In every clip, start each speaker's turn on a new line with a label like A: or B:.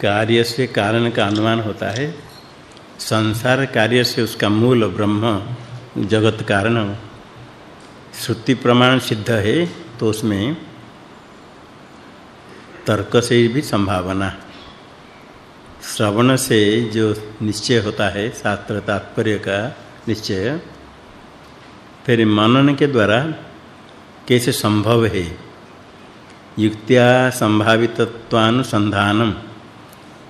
A: कार्य से कारण का अनुमान होता है। संसार कार्य से उसका मूल ब्रह्म जगत कारण श्रुति प्रमाण सिद्ध है तो उसमें तर्क से भी संभावना। श्रवण से जो निश्चय होता है, शास्त्र तात्पर्य का निश्चय, फिर मनन के द्वारा कैसे संभव है? युक्त्या संभावितत्वानुसंधानम।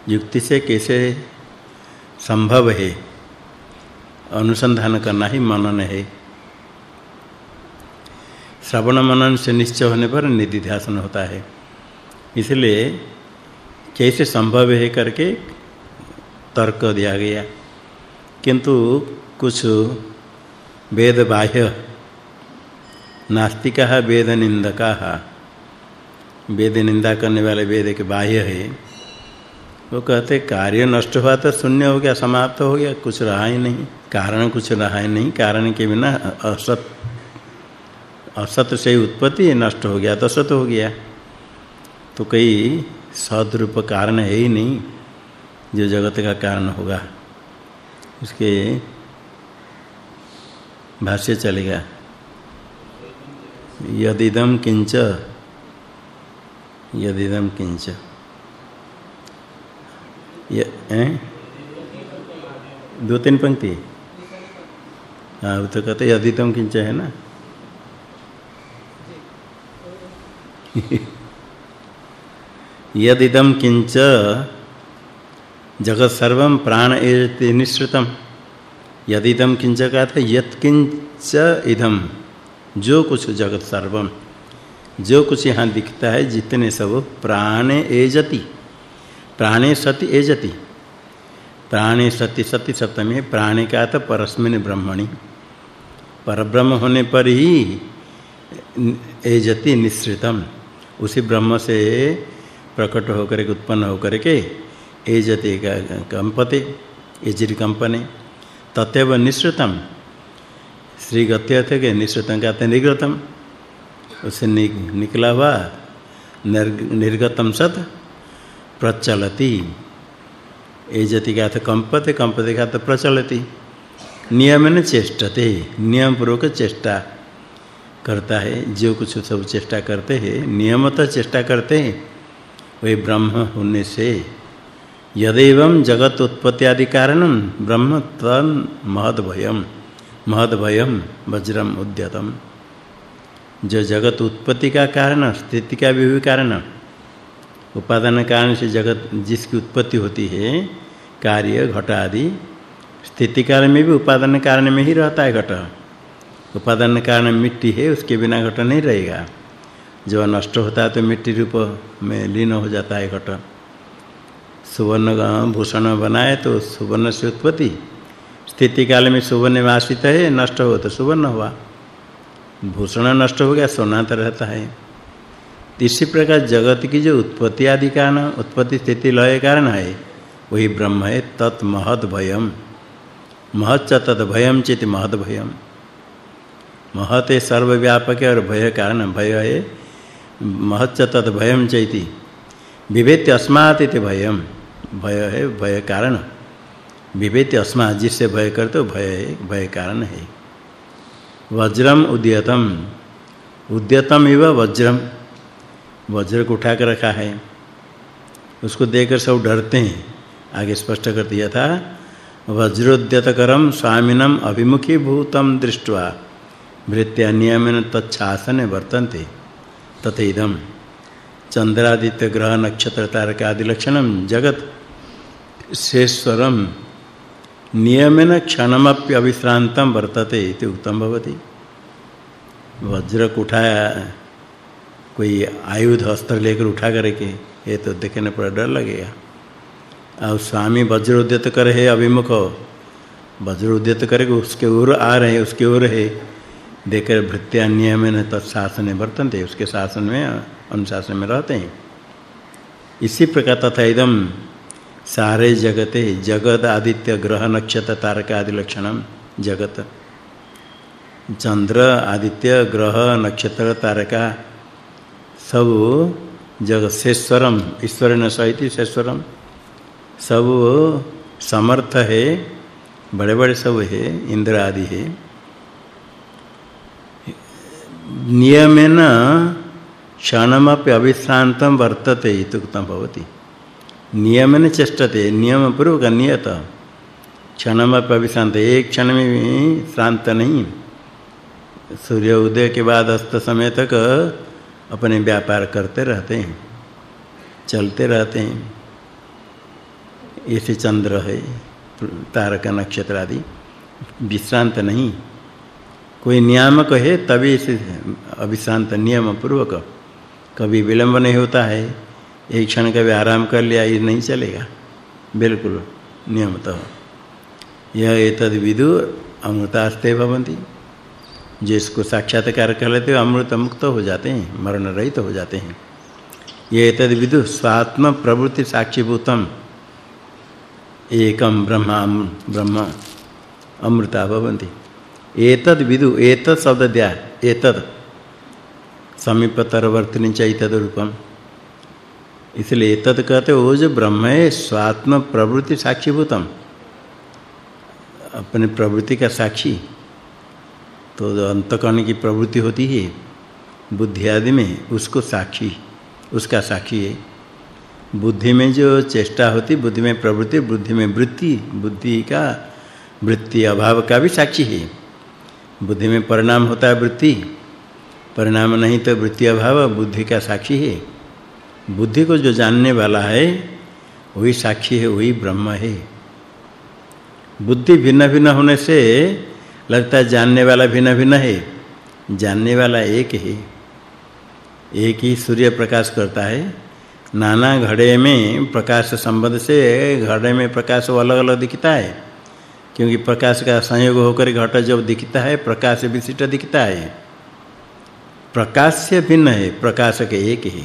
A: युक्ति से कैसे संभव है? अनुसंधान करना ही मनन है। श्रवण मनन से निश्चय होने पर निधिध्यासन होता है। इसलिए कैसे संभव है करके तर्क दिया गया। किंतु कुछ वेद बाह्य, नास्तिका वेद निंदका वेद निंदा करने वाले वेद के बाह्य है। वो कहते, कार्य नष्ट हुआ तो शून्य हो गया, समाप्त हो गया, कुछ रहा ही नहीं। कारण कुछ रहा ही नहीं, कारण के बिना असत असत से उत्पत्ति नष्ट हो गया तो सत हो गया। तो कई सदरूप कारण है ही नहीं, जो जगत का कारण होगा। उसके भाष्य चलेगा यदिदम किंच यदिदम किंच दो तीन पंक्ति हाँ तो कहते यदिदम किंच है ना यदिदम किंच जगत सर्वम प्राण एति निश्रितम यदिदम किंच का था यत्किंच इदम जो कुछ जगत सर्वम जो कुछ यहाँ दिखता है जितने सब प्राणे एजति प्राणे सति एजति। प्राणे सति सति सप्तमी, प्राणे का तो परस्मिन ब्रह्मणि। परब्रह्म होने पर ही एजति निश्रितम उसी ब्रह्म से प्रकट होकर के, उत्पन्न होकर के एजति का कंपते, एजिर कंपने। तथैव निश्रितम श्री गत्यर्थ के निश्रितम का निर्गतम उसे निकला हुआ निर्गतम सत। प्रचलति। एजति का अर्थ कंपते कंपते का अर्थ प्रचलति। नियमन चेष्टते नियम पूर्वक चेष्टा करता है। जो कुछ सब चेष्टा करते हैं, नियमतः चेष्टा करते हैं, वही ब्रह्म होने से। यदेवं जगत उत्पत्ति आदि कारणम ब्रह्म तन महद महद वज्रम उद्यतम। जो जगत उत्पत्ति का कारण, स्थिति का भी कारण उपादान कारण से जगत जिसकी उत्पत्ति होती है, कार्य, घट आदि, स्थिति कारण में भी उपादान कारण में ही रहता है घट। उपादान कारण मिट्टी है, उसके बिना घट नहीं रहेगा। जो नष्ट होता है तो मिट्टी रूप में लीन हो जाता है घट। सुवर्ण भूषण बनाए तो सुवर्ण से उत्पत्ति। स्थिति काल में सुवर्ण में आश्रित है, नष्ट हो तो सुवर्ण हुआ। भूषण नष्ट हो गया, सोना तो रहता है। इसी प्रकार जगत की जो उत्पत्ति आदि कारण, उत्पत्ति स्थिति लय कारण है, वही ब्रह्म है तत् महद भयम महच्च तत् भयम चित महद भयम महत सर्वव्यापक और भय कारण, भय है महच्च तत् भयम चैति। विवेत्य अस्मात् इति भयम भय है, भय कारण। विवेत्य अस्मात्, जिससे भय करते भय भय कारण है। वज्रम उद्यतम। उद्यतम इव वज्रम। वज्र को उठा कर रखा है। उसको देखकर सब डरते हैं। आगे स्पष्ट कर दिया था वज्रोद्यतकरम स्वामिनम अभिमुखी भूतम दृष्ट्वा भृत्या नियमेन तच्छासने वर्तन्ते। तथेदम चंद्रादित्य ग्रह नक्षत्र तारक आदि लक्षणम जगत शेश्वरम नियमेन क्षणमप्य अविश्रांतम वर्तते इति उत्तम भवति। वज्र को उठाया कोई आयुध अस्त्र लेकर उठा करके ये तो देखने पर डर लगेगा। और स्वामी वज्र उद्यत कर है अभिमुख वज्र उद्यत करेगा उसके ओर आ रहे हैं, उसके ओर है। देकर भृत्या नियमेन तत्शासन वर्तन्ते, उसके शासन में, अनुशासन में रहते हैं। इसी प्रकार तथा एकदम सारे जगते जगत आदित्य ग्रह नक्षत्र तारक आदि लक्षणम जगत। चंद्र आदित्य ग्रह नक्षत्र तारका सब जगत शेश्वरम ईश्वर न सहित शेश्वरम। सब समर्थ है बड़े-बड़े सब है, इंद्र आदि है। नियमेन क्षणमपि अविश्रांतम वर्तते इत्युक्तम भवति। नियमेन चेष्टते नियम पूर्वक नियत। क्षणमपि अविश्रांत एक क्षण में भी शांत नहीं। सूर्य उदय के बाद अस्त समय तक अपने व्यापार करते रहते हैं, चलते रहते हैं। ऐसे चंद्र है, तारका नक्षत्र आदि, विश्रांत नहीं। कोई नियामक है, तभी इसे अविश्रांत नियम पूर्वक कभी विलंब नहीं होता है। एक क्षण का भी आराम कर लिया, ये नहीं चलेगा। बिल्कुल नियमतः यह एतद विदु अमृतास्ते भवन्ति। जिसको साक्षात्कार कर लेते हो अमृत मुक्त हो जाते हैं मरण रहित हो जाते हैं। ये तद विदु स्वात्म प्रवृत्ति साक्षीभूतम। एकम ब्रह्मा ब्रह्म अमृता भवन्ति। एतद विदु, एतद शब्द दिया एतद। समीपतरवर्तिनी चैतद रूपम। इसलिए एतद कहते हो जो ब्रह्म है स्वात्म प्रवृत्ति साक्षीभूतम। अपने प्रवृत्ति का साक्षी। तो अंतकरण की प्रवृत्ति होती है, बुद्धि आदि में, उसको साक्षी, उसका साक्षी है। बुद्धि में जो चेष्टा होती, बुद्धि में प्रवृत्ति, बुद्धि में वृत्ति, बुद्धि का वृत्ति अभाव का भी साक्षी है। बुद्धि में परिणाम होता है वृत्ति, परिणाम नहीं तो वृत्ति अभाव, बुद्धि का साक्षी है। बुद्धि को जो जानने वाला है, वही साक्षी है, वही ब्रह्म है। बुद्धि भिन्न भिन्न होने से लगता है जानने वाला भिन्न भिन्न है। जानने वाला एक ही। एक ही सूर्य प्रकाश करता है। नाना घड़े में प्रकाश संबंध से घड़े में प्रकाश अलग-अलग दिखता है। क्योंकि प्रकाश का संयोग होकर घट जब दिखता है, प्रकाश विशिष्ट दिखता है। प्रकाश से भिन्न है, प्रकाश के एक ही।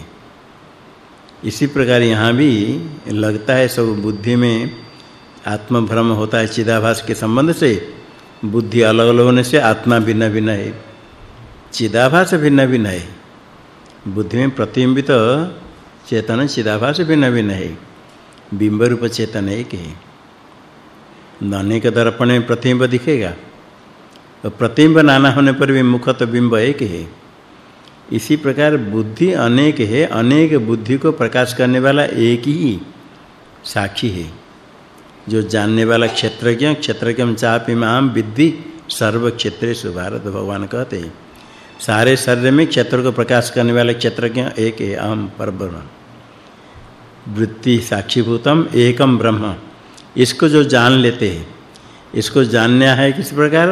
A: इसी प्रकार यहाँ भी लगता है सब बुद्धि में आत्म भ्रम होता है चिदाभास के संबंध से। बुद्धि अलग अलग होने से आत्मा भिन्न भिन्न है, चिदाभास भिन्न भिन्न है। बुद्धि में प्रतिबिंबित चेतन चिदाभास भिन्न भिन्न है बिंब रूप चेतन एक है। अनेक दर्पण में प्रतिबिंब दिखेगा और प्रतिबिंब नाना होने पर भी मुख तो बिंब एक है। इसी प्रकार बुद्धि अनेक है, अनेक बुद्धि को प्रकाश करने वाला एक ही साक्षी है। जो जानने वाला क्षेत्रज्ञ क्षेत्रज्ञम चापि माम विद्धि, सर्व क्षेत्रेषु भारत भगवान कहते हैं। सारे शरीर में क्षेत्र को प्रकाश करने वाले क्षेत्रज्ञ एक है अहम परब्रह्म। वृत्ति साक्षीभूतम एकम ब्रह्म। इसको जो जान लेते हैं, इसको जानना है किस प्रकार?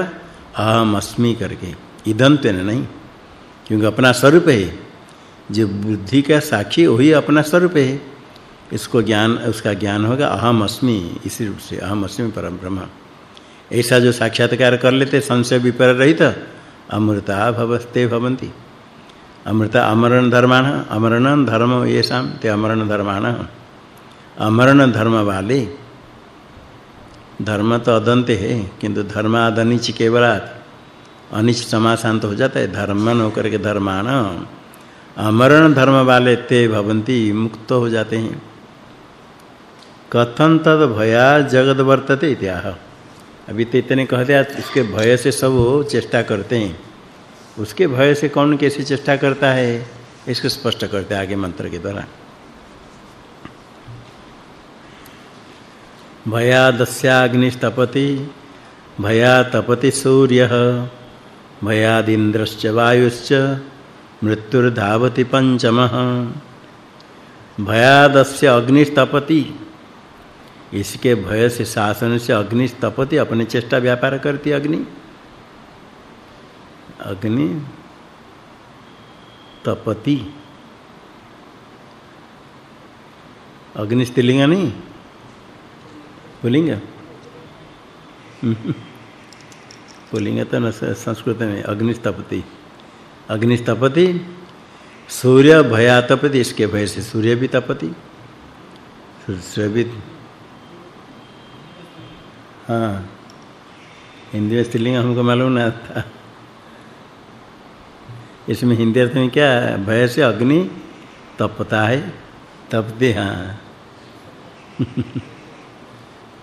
A: अहम अस्मि करके। इदंत नहीं, क्योंकि अपना स्वरूप है। जो बुद्धि का साक्षी, वही अपना स्वरूप है। इसको ज्ञान, उसका ज्ञान होगा, अहम अस्मि, इसी रूप से, अहम अस्मि परम ब्रह्म। ऐसा जो साक्षात्कार कर लेते, संशय विपर रहित, अमृता भवस्ते भवन्ति। अमृता अमरण धर्माण, अमरण धर्म येषाम ते अमरण धर्माण। अमरण धर्म वाले, धर्म तो अदंत है, किंतु धर्मादनिच केवलात् अनिच समासांत हो जाता है, धर्मन होकर के धर्मान अमरण धर्म वाले ते भवन्ति, मुक्त हो जाते हैं। कथन तद भया जगत वर्तते इत्याह। अभी तो इतने कह दिया इसके भय से सब चेष्टा करते हैं। उसके भय से कौन कैसे चेष्टा करता है? इसको स्पष्ट करते आगे मंत्र के द्वारा। भयादस्याग्निस्तपति भया तपति सूर्य, भयादिन्द्रश्च वायुश्च, मृत्युर्धावति पंचमः। भयादस्य अग्निस्तपति। इसके भय से शासन से अग्नि तपति अपने चेष्टा व्यापार करती अग्नि। अग्नि तपति। अग्नि स्त्रीलिंग नहीं? पुलिंग? पुलिंग तो न संस्कृत में अग्निस्तपति अग्निस्तपति सूर्य भयातपति, इसके भय से सूर्य भी तपति। सूर्य भी हाँ। में स्त्रीलिंग हमको मालूम ना था। इसमें हिंदी अर्थ में क्या भय से अग्नि तपता है। तपते हाँ।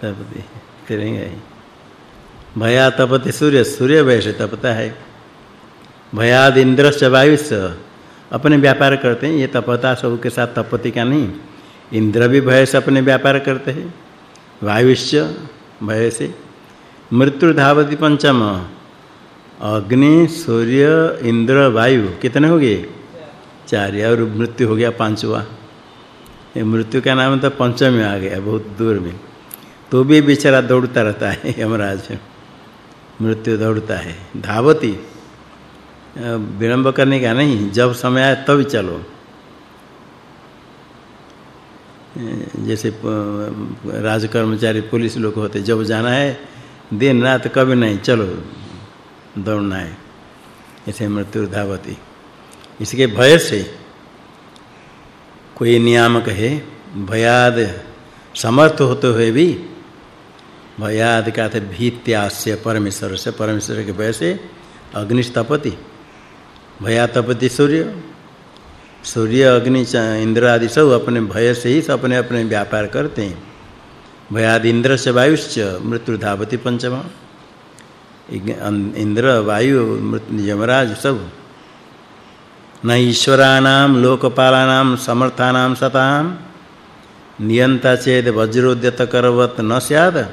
A: तपति तिरंगा भया तपति सूर्य सूर्य भय से तपता है। भयाद इंद्र से वायुस अपने व्यापार करते हैं। ये तपता सब के साथ तपति का नहीं। इंद्र भी भय से अपने व्यापार करते हैं। वायुश्च भय से। मृत्यु धावति पंचम। अग्नि, सूर्य, इंद्र, वायु, कितने हो गए? चार। और मृत्यु हो गया पांचवा। ये मृत्यु का नाम तो पंचम में आ गया, बहुत दूर में। तो भी बेचारा दौड़ता रहता है यमराज मृत्यु दौड़ता है। धावती। विलंब करने का नहीं, जब समय आए तब चलो। जैसे राज कर्मचारी पुलिस लोग होते, जब जाना है, दिन रात कभी नहीं, चलो, दौड़ना है। ऐसे मृत्यु धावती इसके भय से कोई नियामक है, भयाद, समर्थ होते हुए भी, भयाद का थे भीत्यास्य परमेश्वर से, परमेश्वर के भय से अग्निस्तपति भया तपति सूर्य सूर्य, अग्नि इंद्र आदि सब अपने भय से ही अपने अपने व्यापार करते हैं। भयाद इंद्र से वायुश्च, मृत्यु धावति पंचमा। इंद्र, वायु यमराज सब। न ईश्वराणाम लोकपालानाम समर्थानाम, सताम। नियंता चेद, वज्रोद्यत करवत, न स्याद।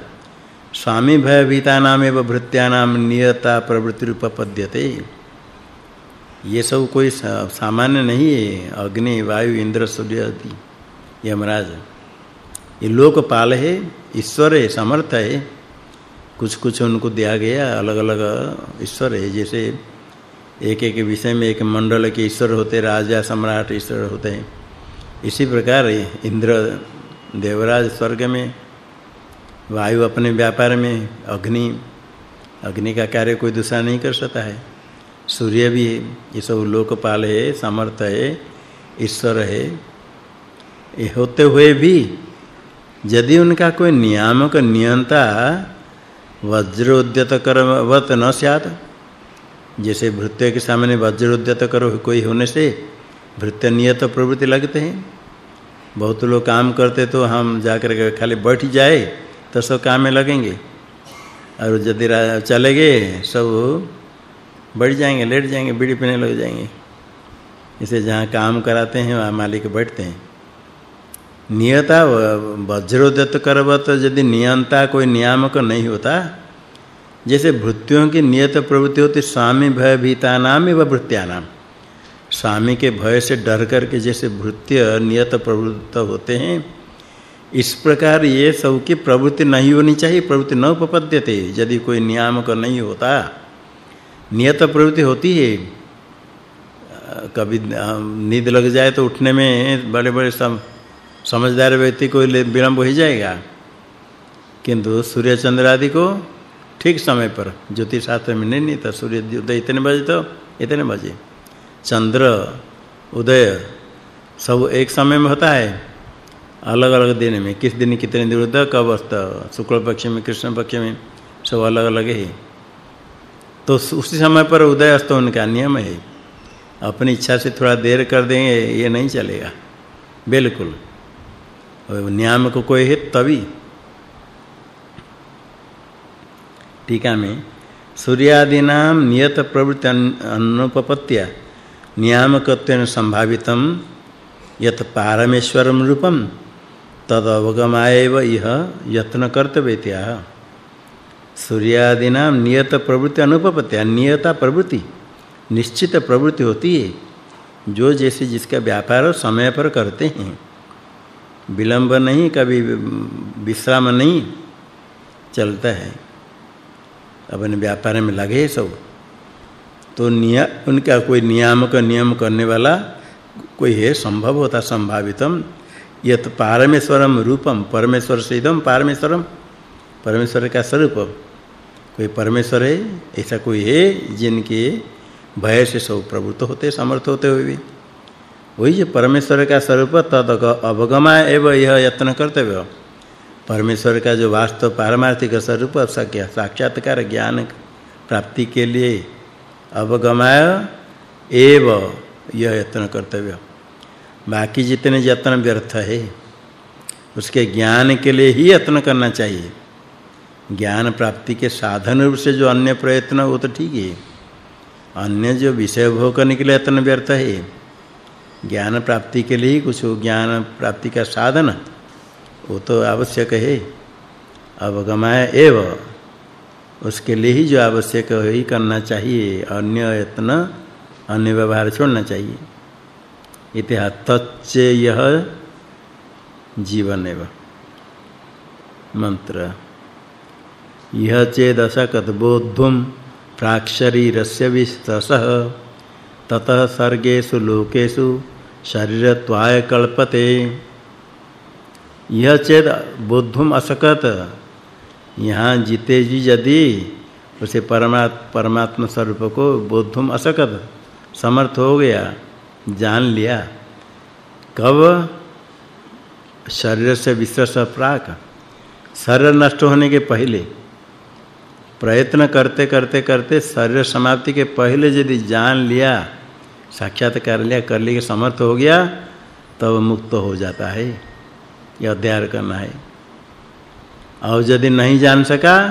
A: स्वामी भयभीतानामेव, भृत्यानाम नियता प्रवृत्ति रूपपद्यते ये सब कोई सामान्य नहीं है। अग्नि, वायु, इंद्र सूर्य आदि यमराज ये लोकपाल है, ईश्वर है, समर्थ है। कुछ कुछ उनको दिया गया, अलग-अलग ईश्वर है। जैसे एक एक विषय में एक मंडल के ईश्वर होते, राजा, सम्राट ईश्वर होते हैं। इसी प्रकार इंद्र, देवराज स्वर्ग में, वायु अपने व्यापार में, अग्नि अग्नि का कार्य कोई दूसरा नहीं कर सकता है। सूर्य भी है, ये सब लोकपाल है, समर्थ है, ईश्वर है। ये होते हुए भी यदि उनका कोई नियामक नियंता वज्रोद्यत करवत न स्यात्, जैसे भृत्य के सामने वज्रोद्यत करो कोई होने से भृत्य नियत प्रवृत्ति लगते हैं। बहुत लोग काम करते तो हम जाकर के खाली बैठ जाए तो सब काम में लगेंगे। और यदि चले गए सब बढ़ जाएँगे, लेट जाएँगे, बीड़ी पीने लग जाएँगे। इसे जहाँ काम कराते हैं, वहाँ मालिक बैठते हैं। नियता वज्रोदत्त करवत यदि नियंता कोई नियामक नहीं होता, जैसे भृत्यों की नियत प्रवृत्ति होती, स्वामी भय भीता नाम एवं भृत्यानाम। स्वामी के भय से डर करके जैसे भृत्य नियत प्रवृत्त होते हैं, इस प्रकार ये सब की प्रवृत्ति नहीं होनी चाहिए, प्रवृत्ति न उपपद्यते। यदि कोई नियामक नहीं होता नियत प्रवृत्ति होती है। कभी नींद लग जाए तो उठने में बड़े-बड़े सम, समझदार व्यक्ति को विलंब हो जाएगा। किंतु सूर्य चंद्र आदि को ठीक समय पर ज्योतिष शास्त्र में नहीं नहीं तो सूर्य उदय इतने बजे तो इतने बजे। चंद्र, उदय सब एक समय में होता है। अलग-अलग दिन में, किस दिन कितने दिन उदय कब अस्त शुक्ल पक्ष में, कृष्ण पक्ष में, सब अलग-अलग है। तो उसी समय पर उदय अस्त होने का नियम है, अपनी इच्छा से थोड़ा देर कर देंगे, ये नहीं चलेगा। बिल्कुल। नियम को कोई है तभी। टीका में, सूर्यादीनाम नियत प्रवृत्ति अनुपपत्या नियामकत्वेन संभावितम, यत पारमेश्वरम रूपम, तद अवगमायव यह यत्न सूर्यादीनाम नियत प्रवृत्ति अनुपपत्या नियता प्रवृत्ति, निश्चित प्रवृत्ति होती है। जो जैसे जिसका व्यापार समय पर करते हैं। विलंब नहीं, कभी विश्राम नहीं, चलता है। अपने व्यापार में लगे सब। तो निय, उनका कोई नियामक, नियम करने वाला कोई है, संभव होता, संभावितम। यत पारमेश्वरम रूपम, परमेश्वर से इदम पारमेश्वरम। परमेश्वर का स्वरूप। कोई परमेश्वर है, ऐसा कोई है जिनके भय से सब प्रवृत्त होते समर्थ होते हुए भी। वही जो परमेश्वर का स्वरूप तद अवगमा एवं यह यत्न कर्तव्य। परमेश्वर का जो वास्तव पारमार्थिक स्वरूप सक्य साक्षात्कार, ज्ञान प्राप्ति के लिए अवगमाय एव यह यत्न कर्तव्य। बाकी जितने यत्न व्यर्थ है, उसके ज्ञान के लिए ही यत्न करना चाहिए। ज्ञान प्राप्ति के साधन रूप से जो अन्य प्रयत्न वो तो ठीक है। अन्य जो विषय भोग करने के लिए यत्न व्यर्थ है। ज्ञान प्राप्ति के लिए कुछ ज्ञान प्राप्ति का साधन, वो तो आवश्यक है। अवगमाय एव, उसके लिए ही जो आवश्यक है ही करना चाहिए। अन्य यत्न, अन्य व्यवहार छोड़ना चाहिए। इतिहा तच्च यह जीवन एव मंत्र। यह चेदशकत बोद्धुम प्राक्षरीरस्य विस्तसः। ततः सर्गेषु लोकेषु शरीरत्वाय कल्पते यह चेद बोद्धुम असकत। यहाँ जीते जी यदि उसे परमात्मा परमात्मा स्वरूप को बोद्धुम असकत। समर्थ हो गया, जान लिया। कब? शरीर से विश्रस प्राक। शरीर नष्ट होने के पहले। प्रयत्न करते करते करते शरीर समाप्ति के पहले यदि जान लिया साक्षात कर लिया कर लिए समर्थ हो गया, तब मुक्त हो जाता है। यह अध्ययन करना है। और यदि नहीं जान सका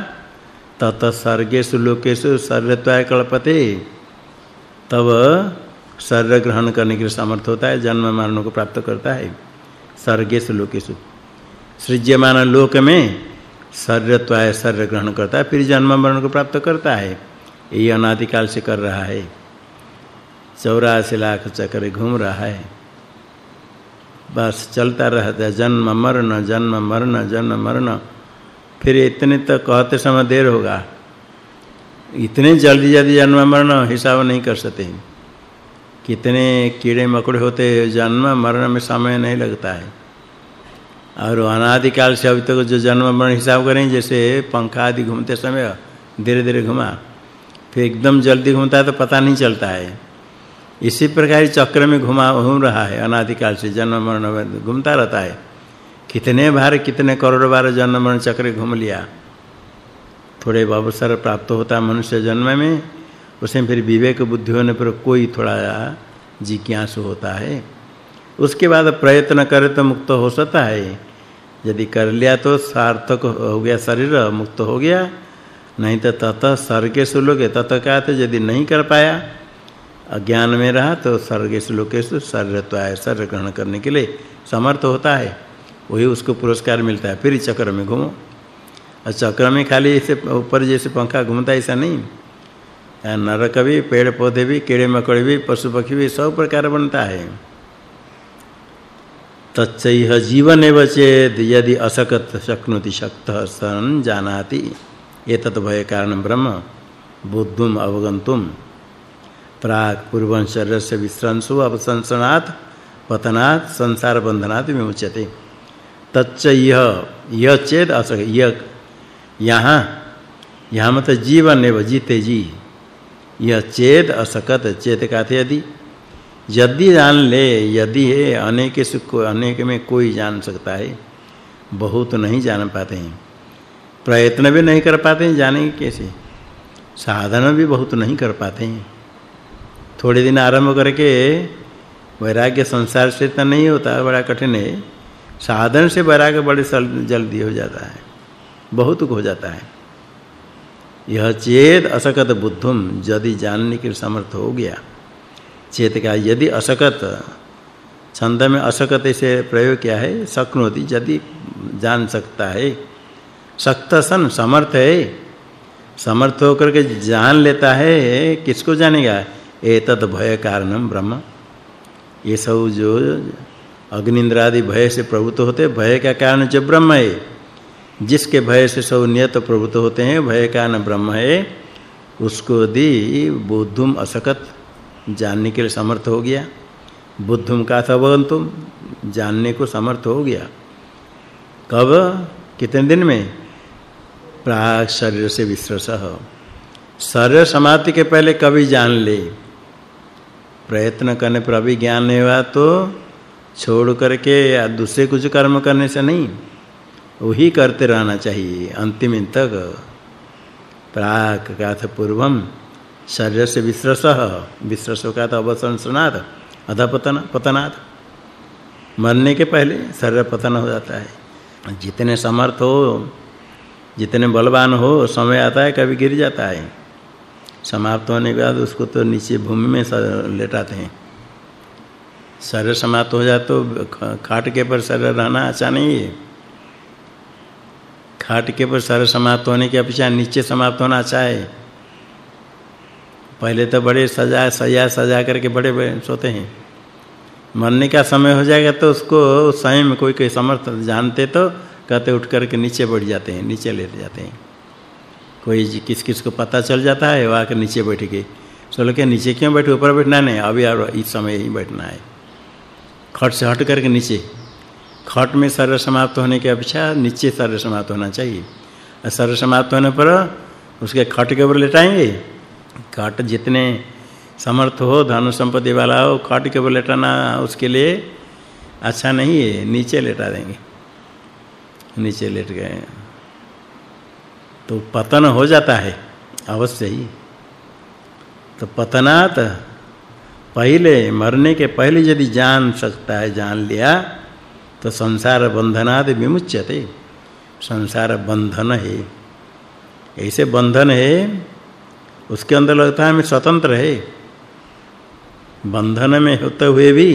A: तत सर्गेषु लोकेषु सर्वत्वाय कल्पते, तब शरीर ग्रहण करने के समर्थ होता है, जन्म मरण को प्राप्त करता है। सर्गेषु लोकेषु। सृज्यमान लोक में शरीरत्वाय शरीर ग्रहण करता है, फिर जन्म मरण को प्राप्त करता है। यही अनादि काल से कर रहा है। चौरासी लाख चक्र घूम रहा है। बस चलता रहता है, जन्म मरण जन्म मरण जन्म मरण। फिर इतने तक तो कहते समय देर होगा। इतने जल्दी जल्दी जन्म मरण हिसाब नहीं कर सकते। कितने कीड़े मकोड़े होते जन्म मरण में समय नहीं लगता है। और अनादि काल से अभी तक जो जन्म मरण हिसाब करें, जैसे पंखा आदि घूमते समय धीरे धीरे घुमा, फिर एकदम जल्दी घूमता है तो पता नहीं चलता है। इसी प्रकार चक्र में घुमा, घूम रहा है अनादि काल से जन्म मरण घूमता रहता है। कितने बार, कितने करोड़ बार जन्म मरण चक्र घूम लिया। थोड़े अवसर प्राप्त होता मनुष्य जन्म में, उसे फिर विवेक बुद्धि होने पर कोई थोड़ा जिज्ञासु होता है। उसके बाद प्रयत्न करे तो मुक्त हो सकता है। यदि कर लिया तो सार्थक हो गया शरीर, मुक्त हो गया। नहीं तो तत स्वर्गे सुलोके, तत क्या थे यदि नहीं कर पाया, अज्ञान में रहा तो स्वर्गे सुलोके शरीर आए शरीर ग्रहण करने के लिए समर्थ होता है। वही उसको पुरस्कार मिलता है। फिर चक्र में घूमो। और चक्र में खाली ऐसे ऊपर जैसे पंखा घूमता ऐसा नहीं। नरक भी पेड़ पौधे भी कीड़े मकोड़े भी पशु पक्षी भी, सब प्रकार बनता है। तच्चैह जीवन एव चेद यदि असकत शक्नोति शक्त सन जानाति। एतत् भय कारण ब्रह्म। बुद्धुम अवगंतुम प्राक पूर्वं शरीरस्य विश्रंसु अवसंसनात् पतनात् संसार बंधनात् विमुच्यते। तच्च यह यह चेद असक यह यहाँ यहाँ मत जीवन एव जीते जी। यह चेत असकत चेत का थे यदि यदि जान ले, यदि है, अनेक सुख अनेक में कोई जान सकता है, बहुत नहीं जान पाते हैं। प्रयत्न भी नहीं कर पाते हैं जाने कैसे? साधन भी बहुत नहीं कर पाते हैं। थोड़े दिन आरंभ करके वैराग्य संसार से तो नहीं होता, बड़ा कठिन है। साधन से वैराग्य बड़े जल्दी हो जाता है, बहुत हो जाता है। यह चेत असकत बुद्धुम, यदि जानने के समर्थ हो गया। चेत का यदि असकत, छंद में असकत से प्रयोग किया है, शक्नोति, यदि जान सकता है। सक्त सन समर्थ है। समर्थ होकर के जान लेता है, किसको जानेगा? एतद भय कारणम ब्रह्म। ये सब जो अग्निंद्र आदि भय से प्रभुत होते भय का कारण जो ब्रह्म है। जिसके भय से सब नियत प्रभुत होते हैं, भय का न ब्रह्म है। उसको दी बुद्धुम असकत। जानने के लिए समर्थ हो गया। बुद्धुम का अवगंतुम जानने को समर्थ हो गया। कब? कितने दिन में? प्राग शरीर से विश्रस। शरीर समाप्ति के पहले कभी जान ले। प्रयत्न करने पर अभी ज्ञान नहीं हुआ तो छोड़ करके या दूसरे कुछ कर्म करने से नहीं। वही करते रहना चाहिए, अंतिम तक। प्राक का पूर्वम। शरीर से विश्रस विश्रस का तो अवसंसनात् अधपतन पतनात् मरने के पहले शरीर पतन हो जाता है। जितने समर्थ हो, जितने बलवान हो, समय आता है, कभी गिर जाता है। समाप्त होने के बाद उसको तो नीचे भूमि में लेटाते हैं। शरीर समाप्त हो जाए तो खाट के पर शरीर रहना अच्छा नहीं है। खाट के पर शरीर समाप्त होने के अपेक्षा नीचे समाप्त होना अच्छा है। पहले तो बड़े सजा सजा सजा करके बड़े सोते हैं। मरने का समय हो जाएगा तो उसको स्वयं कोई कोई समर्थ जानते तो कहते उठ करके नीचे बैठ जाते हैं, नीचे लेट जाते हैं। कोई किस किस को पता चल जाता है, वहाँ के नीचे बैठ के चलो के नीचे क्यों बैठे, ऊपर बैठना नहीं, अभी और इस समय ही बैठना है। खट से हट करके नीचे। खट में शरीर समाप्त होने की अपेक्षा नीचे शरीर समाप्त होना चाहिए। और शरीर समाप्त होने पर उसके खट के ऊपर लेटाएँगे खट जितने समर्थ हो, धन संपत्ति वाला हो खट के लेटाना उसके लिए अच्छा नहीं है, नीचे लेटा देंगे। नीचे लेट गए। तो पतन हो जाता है, अवश्य ही। तो पतनात, पहले मरने के पहले यदि जान सकता है, जान लिया तो संसार बंधनाद विमुच्यते। संसार बंधन है। ऐसे बंधन है उसके अंदर लगता है मैं स्वतंत्र है। बंधन में होते हुए भी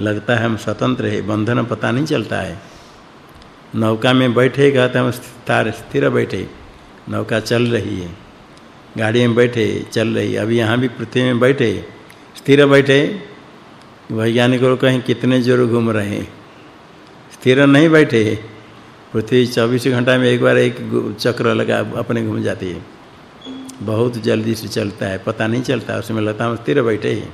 A: लगता है हम स्वतंत्र है। बंधन पता नहीं चलता है। नौका में बैठे कहते हम स्थिर स्थिर बैठे। नौका चल रही है। गाड़ी में बैठे, चल रही अभी यहाँ भी पृथ्वी में बैठे, स्थिर बैठे। वैज्ञानिक लोग कहीं, कितने ज़ोर घूम रहे हैं? स्थिर नहीं बैठे। पृथ्वी 24 घंटा में एक बार एक चक्र लगा, अपने घूम जाती है। बहुत जल्दी से चलता है, पता नहीं चलता उसमें लता हम स्थिर बैठे हैं।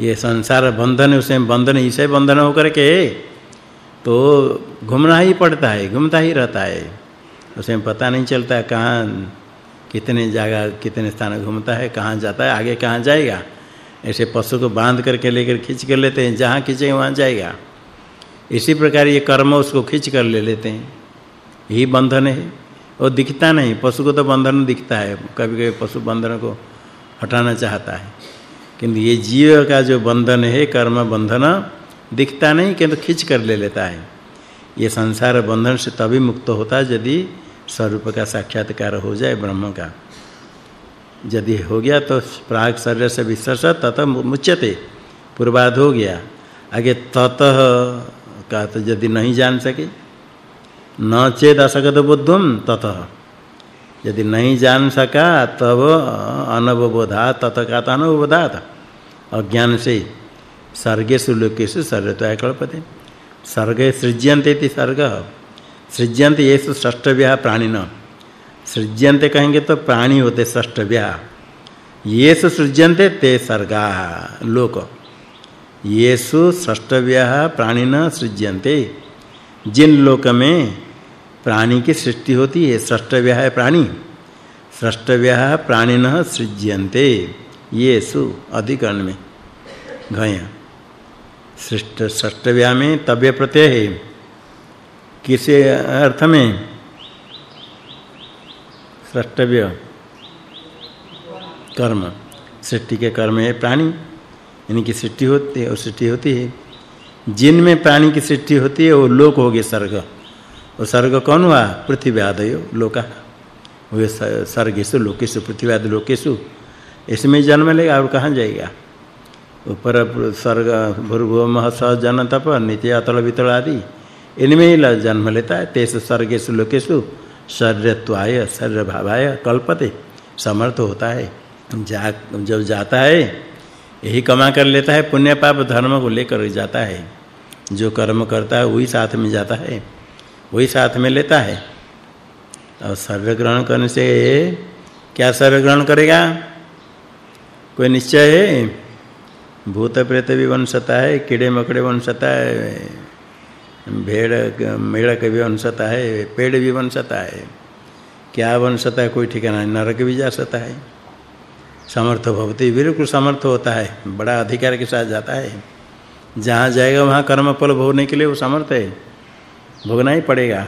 A: ये संसार बंधन उसमें बंधन, इसे बंधन होकर के तो घूमना ही पड़ता है, घूमता ही रहता है। उसमें पता नहीं चलता कहाँ, कितने जगह, कितने स्थान घूमता है, कहाँ जाता है, आगे कहाँ जाएगा। ऐसे पशु को बाँध करके लेकर खींच कर लेते हैं, जहाँ खींचेंगे वहाँ जाएगा। इसी प्रकार ये कर्म उसको खींच कर ले लेते हैं। यही बंधन है। वो दिखता नहीं, पशु को तो बंधन दिखता है कभी-कभी पशु बंधन को हटाना चाहता है। किंतु ये जीव का जो बंधन है, कर्म बंधन, दिखता नहीं, किंतु खींच कर ले लेता है। ये संसार बंधन से तभी मुक्त होता है यदि स्वरूप का साक्षात्कार हो जाए, ब्रह्म का। यदि हो गया तो प्राग शरीर से विसर्ष तत मुच्यते, पूर्वाध हो गया। आगे ततः का तो यदि नहीं जान सके न चेत असगत बुद्धम ततः। यदि नहीं जान सका, तब अनवबोधा तत का अनवबोधात अज्ञान से सर्गेषु लोकेषु सर्वतया कल्पते सर्गे सृज्यन्ते इति सर्ग। सृज्यन्ते येषु षष्ठव्यः प्राणिनः। सृज्यन्ते कहेंगे तो प्राणी होते षष्ठव्यः येषु सृज्यन्ते ते सर्गा, लोक। येषु षष्ठव्यः प्राणिनः सृज्यन्ते। जिन लोक में प्राणी की सृष्टि होती है षष्ठव्यः है प्राणी। षष्ठव्यः प्राणिनः सृज्यन्ते, येषु अधिकरण में घय सृष्ट षष्ठव्या में तव्य प्रत्यय। है किसे अर्थ में सृष्टव्य। कर्म। सृष्टि के कर्म है प्राणी। इनकी सृष्टि होती है, और सृष्टि होती है। जिन में प्राणी की सृष्टि होती है, वो लोक हो गए सर्ग और सर्ग कौन हुआ? पृथ्वी आदयो लोका। वे सर्गेषु लोकेषु पृथ्वी आदि लोकेषु इसमें जन्म लेगा और कहाँ जाएगा? ऊपर स्वर्ग भूर्भुव मह स जन तप नित्य, अतल, वितल आदि। इनमें ही जन्म लेता है। तेस स्वर्गेषु लोकेषु शरीरत्वाय शरीर भावाय कल्पते, समर्थ होता है। जा, जब जाता है, यही कमा कर लेता है। पुण्य पाप धर्म को लेकर जाता है। जो कर्म करता है, वही साथ में जाता है। वही साथ में लेता है। और शरीर ग्रहण करने से क्या शरीर ग्रहण करेगा? कोई निश्चय है? भूत प्रेत भी बन सकता है, कीड़े मकड़े बन सकता है, भेड़ मेढक भी बन सकता है, पेड़ भी बन सकता है। क्या बन सकता है? कोई ठिकाना नहीं, नरक भी जा सकता है। समर्थ भवति बिल्कुल समर्थ होता है, बड़ा अधिकार के साथ जाता है। जहाँ जाएगा, वहाँ कर्म फल भोगने के लिए वो समर्थ है। भोगना ही पड़ेगा।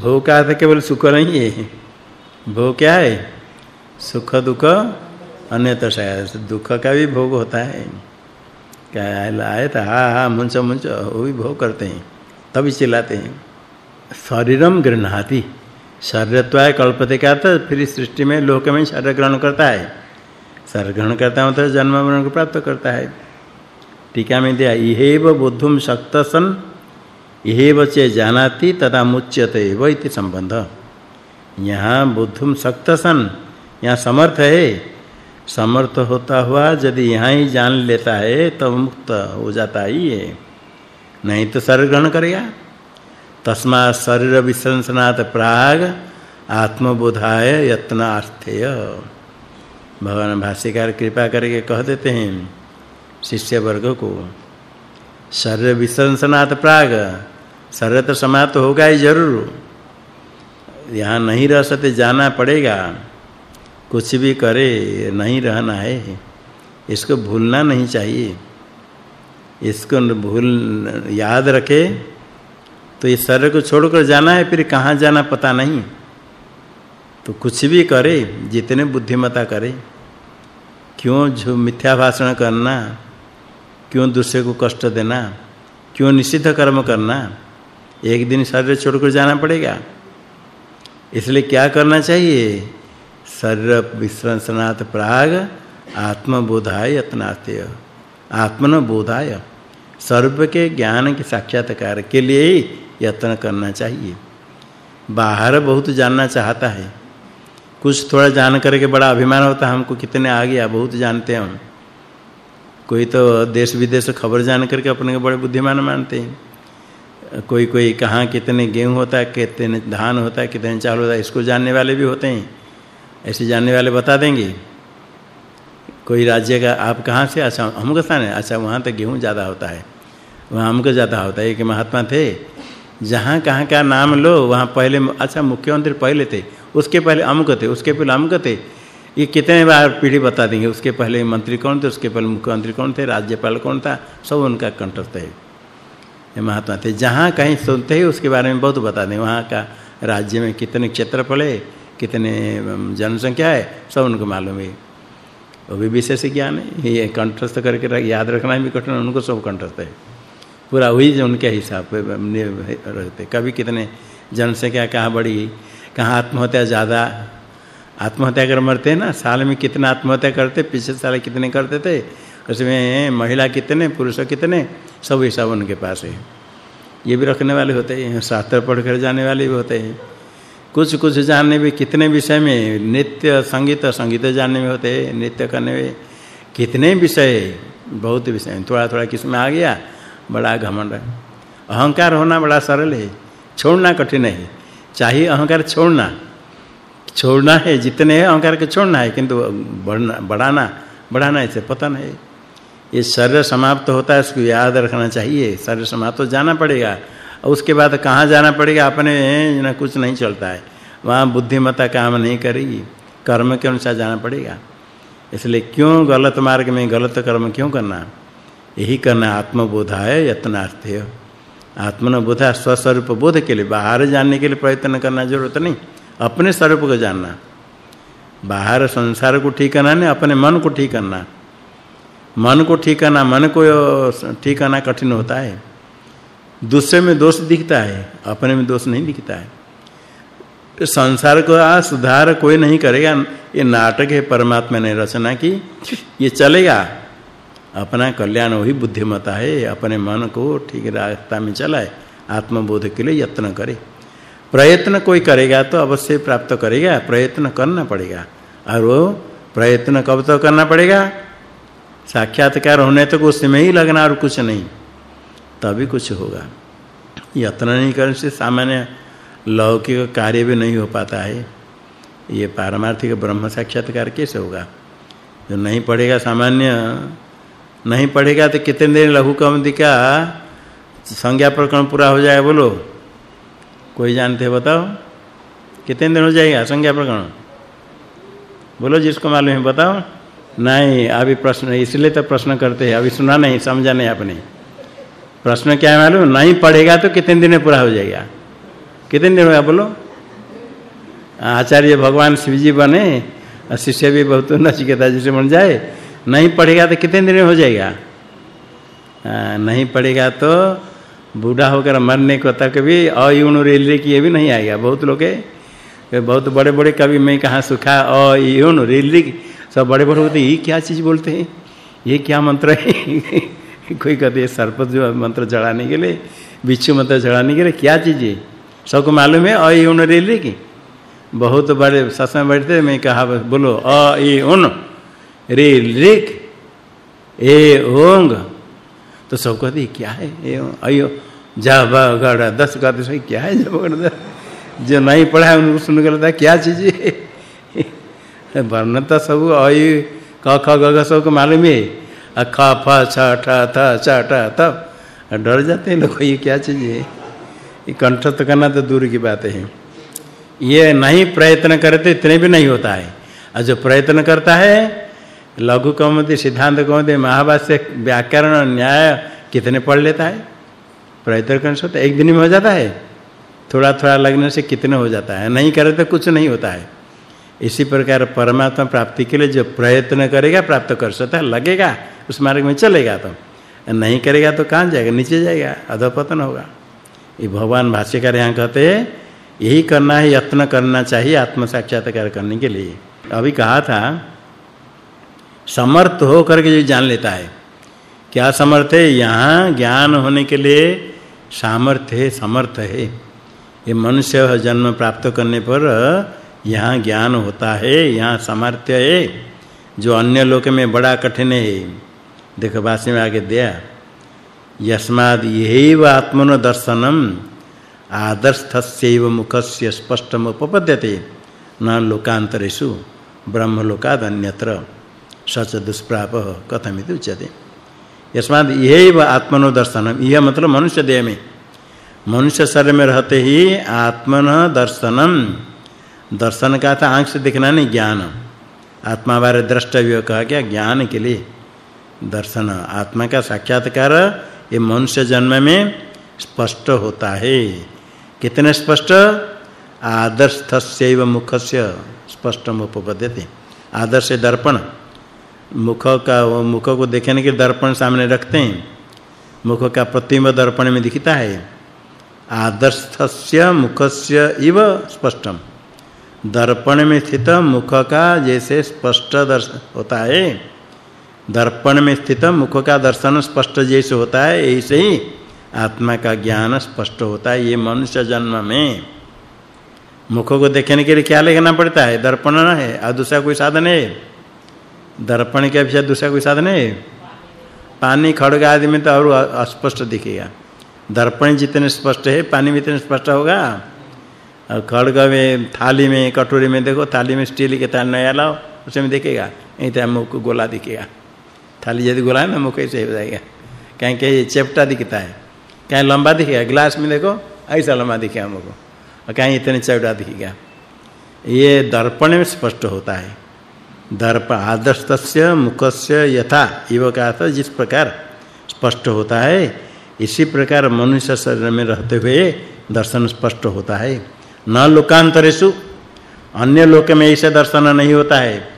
A: भोग का अर्थ केवल सुख नहीं है। भोग क्या है? सुख, दुख शायद। दुख का भी भोग होता है। क्या आया था? हा हा मुंच मुंच वो भी भोग करते हैं। तभी चिल्लाते हैं। शरीरम गृहणाति। शरीरत्वाय कल्पते क्या था? फिर सृष्टि में लोक में शरीर ग्रहण करता है। शरीर ग्रहण करता है मतलब जन्म मरण को प्राप्त करता है। टीका में दिया, इहेव बुद्धुम शक्तसन, इहेव चे जानाति तदा मुच्यते इति संबंध। यहाँ बुद्धुम शक्तसन, यहाँ समर्थ है। समर्थ होता हुआ यदि यहाँ ही जान लेता है तो मुक्त हो जाता ही है। नहीं तो शरीर ग्रहण करेगा। तस्मा शरीर विसंसनात् प्राग आत्मबोधाय यत्नार्थेय। भगवान भाष्यकार कृपा करके कह देते हैं शिष्य वर्ग को। शरीर विसंसनात प्राग, शरीर तो समाप्त होगा ही ज़रूर। यहाँ नहीं रह सकते, जाना पड़ेगा। कुछ भी करे, नहीं रहना है। इसको भूलना नहीं चाहिए। इसको भूल, याद रखे। तो इस शरीर को छोड़कर जाना है, फिर कहाँ जाना पता नहीं। तो कुछ भी करे, जितने बुद्धिमता करे। क्यों जो मिथ्या भाषण करना? क्यों दूसरे को कष्ट देना? क्यों निषिद्ध कर्म करना? एक दिन शरीर छोड़कर जाना पड़ेगा। इसलिए क्या करना चाहिए? शरीर विश्रंसनाथ प्राग आत्मबोधाय यत्नाते आत्मन बोधाय सर्व के ज्ञान के साक्षात्कार के लिए ही यत्न करना चाहिए। बाहर बहुत जानना चाहता है। कुछ थोड़ा जान करके बड़ा अभिमान होता है, हमको कितने आ गया बहुत जानते हैं। हम कोई तो देश विदेश खबर जान करके अपने को बड़े बुद्धिमान मानते हैं। कोई कोई कहाँ कितने गेहूँ होता है, कितने धान होता है, कितने चावल होता है, इसको जानने वाले भी होते हैं। ऐसे जानने वाले बता देंगे। कोई राज्य का, आप कहाँ से? अच्छा हमको स्थान है? अच्छा वहाँ तो गेहूँ ज़्यादा होता है। वहाँ हमको ज़्यादा होता है, एक महात्मा थे। जहाँ कहाँ का नाम लो, वहाँ पहले अच्छा मुख्यमंत्री पहले थे, उसके पहले अमुक थे, उसके पहले अमुक थे। ये कितने बार पीढ़ी बता देंगे? उसके पहले मंत्री कौन थे? उसके पहले मुख्यमंत्री कौन थे? राज्यपाल कौन था? सब उनका कंठस्थ है ये महात्मा थे। जहाँ कहीं सुनते ही, उसके बारे में बहुत बता दें। वहाँ का राज्य में कितने क्षेत्रफल है कितने जनसंख्या है, सब उनको मालूम है। वो भी विशेष ज्ञान है। ये कंठस्थ करके याद रखना भी कठिन उनको सब कंठस्थ है। पूरा वही उनके हिसाब पे रहते कभी कितने जनसंख्या कहाँ बड़ी कहाँ आत्महत्या ज़्यादा आत्महत्या कर मरते हैं ना, साल में कितना आत्महत्या करते, पिछले साल कितने करते थे, उसमें महिला कितने, पुरुष कितने, सब हिसाब उनके पास है। ये भी रखने वाले होते हैं, शास्त्र पढ़ कर जाने वाले भी होते हैं। कुछ कुछ जानने भी, कितने विषय में, नृत्य संगीत संगीत जानने में होते हैं, नृत्य करने में, कितने विषय बहुत विषय थोड़ा थोड़ा किसमें आ गया, बड़ा घमंड अहंकार होना बड़ा सरल है, छोड़ना कठिन है। चाहिए अहंकार, छोड़ना। छोड़ना है, जितने हैं, अहंकार के छोड़ना है, किंतु बढ़ना, बढ़ाना बढ़ाना इसे पता नहीं। ये शरीर समाप्त होता है इसको याद रखना चाहिए। शरीर समाप्त तो जाना पड़ेगा, और उसके बाद कहाँ जाना पड़ेगा, अपने ना कुछ नहीं चलता है। वहाँ बुद्धिमता काम नहीं करेगी, कर्म के अनुसार जाना पड़ेगा। इसलिए क्यों गलत मार्ग में गलत कर्म क्यों करना? यही करना आत्मबोधाय यत्नार्थ्य आत्मन बोधा स्वस्वरूप बोध के लिए बाहर जानने के लिए प्रयत्न करना ज़रूरत नहीं। अपने स्वरूप को जानना। बाहर संसार को ठीक करना नहीं, अपने मन को ठीक करना। मन को ठीक करना, मन को ठीक करना कठिन होता है। दूसरे में दोष दिखता है, अपने में दोष नहीं दिखता है। संसार को सुधार कोई नहीं करेगा। ये नाटक है परमात्मा ने रचना की, ये चलेगा। अपना कल्याण वही बुद्धिमता है, अपने मन को ठीक रास्ता में चलाए, आत्मबोध के लिए यत्न करे। प्रयत्न कोई करेगा तो अवश्य प्राप्त करेगा, प्रयत्न करना पड़ेगा। और वो प्रयत्न कब तक तो करना पड़ेगा? साक्षात्कार होने तक तो उसमें ही लगना और कुछ नहीं। तभी कुछ होगा। यत्न नहीं करने से सामान्य लौकिक कार्य भी नहीं हो पाता है। ये पारमार्थिक ब्रह्म साक्षात्कार कैसे होगा? जो नहीं पढ़ेगा सामान्य, नहीं पढ़ेगा तो कितने दिन लघु कमति का संज्ञा प्रकरण पूरा हो जाएगा बोलो। कोई जानते बताओ? कितने दिन हो जाएगा संज्ञा प्रकरण? बोलो जिसको मालूम है बताओ। नहीं, अभी प्रश्न, इसलिए तो प्रश्न करते हैं। अभी सुना नहीं, समझा नहीं आपने। प्रश्न क्या है मालूम? नहीं पढ़ेगा तो कितने दिन में पूरा हो जाएगा? कितने दिन होगा बोलो? आचार्य भगवान शिव जी बने, और शिष्य भी बहुत नचिकेता जैसे बन जाए। नहीं पढ़ेगा तो कितने दिन में हो जाएगा? नहीं पड़ेगा तो बूढ़ा होकर मरने को तक भी अयुण रेलवे की ये भी नहीं आएगा। बहुत लोग है। बहुत बड़े-बड़े कवि मैं कहा, सुखा अयुण रेलवे सब बड़े-बड़े होते ये क्या चीज़ बोलते हैं? ये क्या मंत्र है? कोई कहते हैं सर्प जो मंत्र जड़ाने के लिए, बिच्छू मंत्र जड़ाने के लिए क्या चीज़ है? सबको मालूम है अयुण रेलवे की बहुत बड़े सत्संग बैठते मैं कहा, बोलो अ उन रे लिख ए ओंग तो सब कहते क्या है? ए अयो जा बा, गड़ा, दस कहते सही क्या है? जब जो नहीं पढ़ा है, उनको सुन कर क्या चीज़ है? वर्ण तो सब अय क, ख, ग ग सबको मालूम है अ ख, फ छ ठ थ च ट त डर जाते हैं लोग, ये क्या चीज़ है? ये कंठस्थ करना तो दूर की बात है। ये नहीं प्रयत्न करते, इतने भी नहीं होता है। और जो प्रयत्न करता है लघु कौमुदी, सिद्धांत कौमुदी, महाभाष्य, व्याकरण, न्याय कितने पढ़ लेता है? प्रयत्न करने से एक दिन में हो जाता है। थोड़ा थोड़ा लगने से कितने हो जाता है? नहीं करे तो कुछ नहीं होता है। इसी प्रकार परमात्मा प्राप्ति के लिए जो प्रयत्न करेगा, प्राप्त कर सकता है, लगेगा, उस मार्ग में चलेगा तो। नहीं करेगा तो कहाँ जाएगा? नीचे जाएगा, अधपतन होगा। ये भगवान भाष्यकार यहाँ कहते हैं, यही करना है, यत्न करना चाहिए आत्म साक्षात्कार करने के लिए। अभी कहा था समर्थ हो करके जो जान लेता है। क्या समर्थ है? यहाँ ज्ञान होने के लिए सामर्थ्य है, समर्थ है। ये मनुष्य जन्म प्राप्त करने पर यहाँ ज्ञान होता है, यहाँ सामर्थ्य है, जो अन्य लोक में बड़ा कठिन है। देखो वासी में आगे दिया। यस्माद् यैव आत्मनो दर्शनम आदर्शस्यैव मुखस्य स्पष्टम उपपद्यते। न लोकांतरेषु ब्रह्मलोकाद अन्यत्र सच दुष्प्राप कथमिति उच्यते। यस्माद् यैव आत्मनो दर्शनम यह मतलब मनुष्य देह में मनुष्य शरीर में रहते ही आत्मन दर्शनम दर्शन का था आँख से दिखना नहीं ज्ञान आत्मा बारे द्रष्टव्य कहा गया ज्ञान के लिए। दर्शन, आत्मा का साक्षात्कार ये मनुष्य जन्म में स्पष्ट होता है। कितने स्पष्ट? आदर्शस्यैव मुखस्य स्पष्टम उपपद्यते। आदर्श दर्पण। मुख का मुख को देखने के दर्पण सामने रखते हैं। मुख का प्रतिबिंब दर्पण में दिखता है। आदर्शस्य मुखस्य इव स्पष्टम। दर्पण में स्थित मुख का जैसे स्पष्ट दर्शन होता है। दर्पण में स्थित मुख का दर्शन स्पष्ट जैसे होता है, ऐसे ही आत्मा का ज्ञान स्पष्ट होता है ये मनुष्य जन्म में। मुख को देखने के लिए क्या लेना पड़ता है? दर्पण है, और दूसरा कोई साधन है? दर्पण के अपेक्षा दूसरा कोई साधन है? पानी खड़ग आदि में तो और अस्पष्ट दिखेगा। दर्पण जितने स्पष्ट है, पानी में इतने स्पष्ट होगा? और खड़ग में, थाली में, कटोरी में देखो, थाली में स्टील के थाली नया लाओ उसमें देखेगा। नहीं तो मुख गोला दिखेगा। थाली यदि गोला है ना मुख ऐसे हो जाएगा? कहीं कहीं चेपटा दिखता है। कहीं लंबा दिखेगा? गिलास में देखो, ऐसा लंबा दिखेगा मुख और कहीं इतने चौड़ा दिखेगा। ये दर्पण में स्पष्ट होता है। दर्प आदर्शस्य मुखस्य यथा। इव का अर्थ जिस प्रकार स्पष्ट होता है, इसी प्रकार मनुष्य शरीर में रहते हुए दर्शन स्पष्ट होता है। न लोकांतरेषु, अन्य लोक में ऐसा दर्शन नहीं होता है।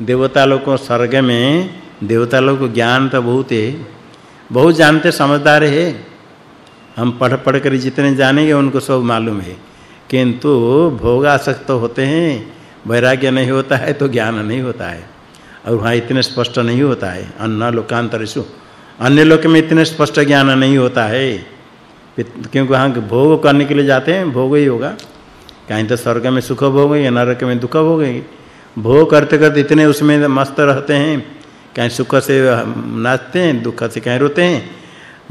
A: देवता लोग स्वर्ग में देवता लोग को ज्ञान तो बहुत है। बहुत जानते, समझदार है। हम पढ़ पढ़ कर जितने जानेंगे उनको सब मालूम है। किंतु भोगासक्त होते हैं वैराग्य नहीं होता है तो ज्ञान नहीं होता है। और वहाँ इतने स्पष्ट नहीं होता है। अन्य लोकांतरेषु, अन्य लोक में इतने स्पष्ट ज्ञान नहीं होता है। क्योंकि वहाँ भोग करने के लिए जाते हैं, भोग ही होगा। कहीं तो स्वर्ग में सुख भोग है नरक में दुख भोग भोग करते करते इतने उसमें मस्त रहते हैं। कहीं सुख से नाचते हैं, दुख से कहीं रोते हैं।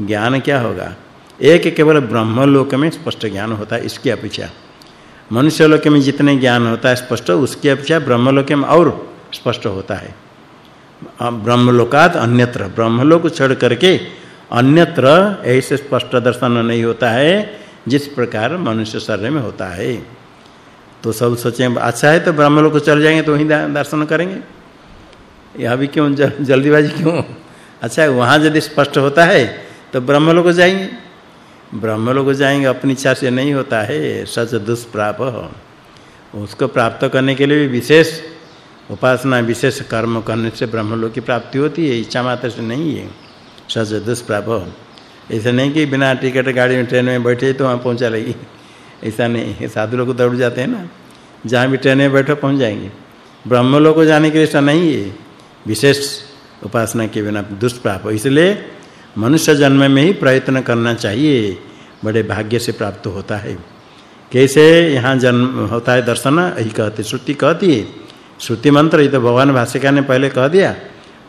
A: ज्ञान क्या होगा? एक केवल ब्रह्म लोक में स्पष्ट ज्ञान होता है, इसकी अपेक्षा। मनुष्य लोक में जितने ज्ञान होता है स्पष्ट, उसकी अपेक्षा ब्रह्म लोक में और स्पष्ट होता है। ब्रह्म लोकात अन्यत्र ब्रह्म लोक छोड़ करके अन्यत्र ऐसे स्पष्ट दर्शन नहीं होता है, जिस प्रकार मनुष्य शरीर में होता है। तो सब सोचे अच्छा है तो ब्रह्म लोक चल जाएँगे तो वहीं दर्शन करेंगे। यह भी क्यों जल्दीबाजी क्यों? अच्छा वहाँ यदि स्पष्ट होता है तो ब्रह्म लोक जाएँगे। ब्रह्म लोक जाएँगे, अपनी इच्छा से नहीं होता है, सच दुष्प्राप। उसको प्राप्त करने के लिए भी विशेष उपासना, विशेष कर्म करने से ब्रह्म लोक की प्राप्ति होती है, इच्छा मात्र से नहीं है, सच दुष्प्राप। ऐसा नहीं कि बिना टिकट गाड़ी में, ट्रेन में बैठे तो वहाँ पहुँचा लेगी। ऐसा नहीं साधु लोग दौड़ जाते हैं ना, जहाँ भी ट्रेन में बैठो पहुँच जाएँगे। ब्रह्म लोक को जाने के लिए ऐसा नहीं है, विशेष उपासना के बिना दुष्प्राप। इसलिए मनुष्य जन्म में ही प्रयत्न करना चाहिए। बड़े भाग्य से प्राप्त होता है। कैसे यहाँ जन्म होता है दर्शन? यही कहते, श्रुति कहती है। श्रुति मंत्र ये तो भगवान भाष्यकार ने पहले कह दिया।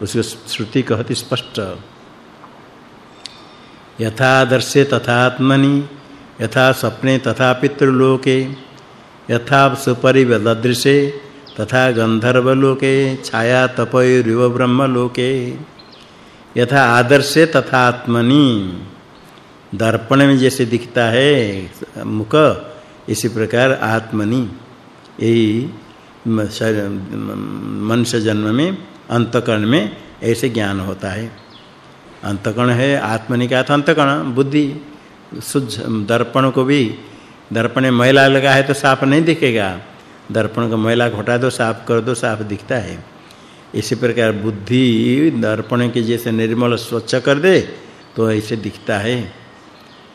A: उसको श्रुति कहती स्पष्ट। यथा दर्शे तथा आत्मनि, यथा स्वप्ने तथा पितृलोके, यथा सुपरिवदृशे तथा गंधर्वलोके, छाया तपयुरिव ब्रह्मलोके। यथा आदर्शे तथा आत्मनि। दर्पण में जैसे दिखता है, मुख, इसी प्रकार आत्मनि। यही मनुष्य जन्म में, अंतकरण में ऐसे ज्ञान होता है। अंतकरण है आत्मनि का अंतकरण, बुद्धि, शुद्ध, दर्पण को भी, दर्पण में मैला लगा है तो साफ़ नहीं दिखेगा। दर्पण को मैला घटा दो, साफ़ कर दो, साफ़ दिखता है। इसी प्रकार बुद्धि दर्पण के जैसे निर्मल स्वच्छ कर दे तो ऐसे दिखता है।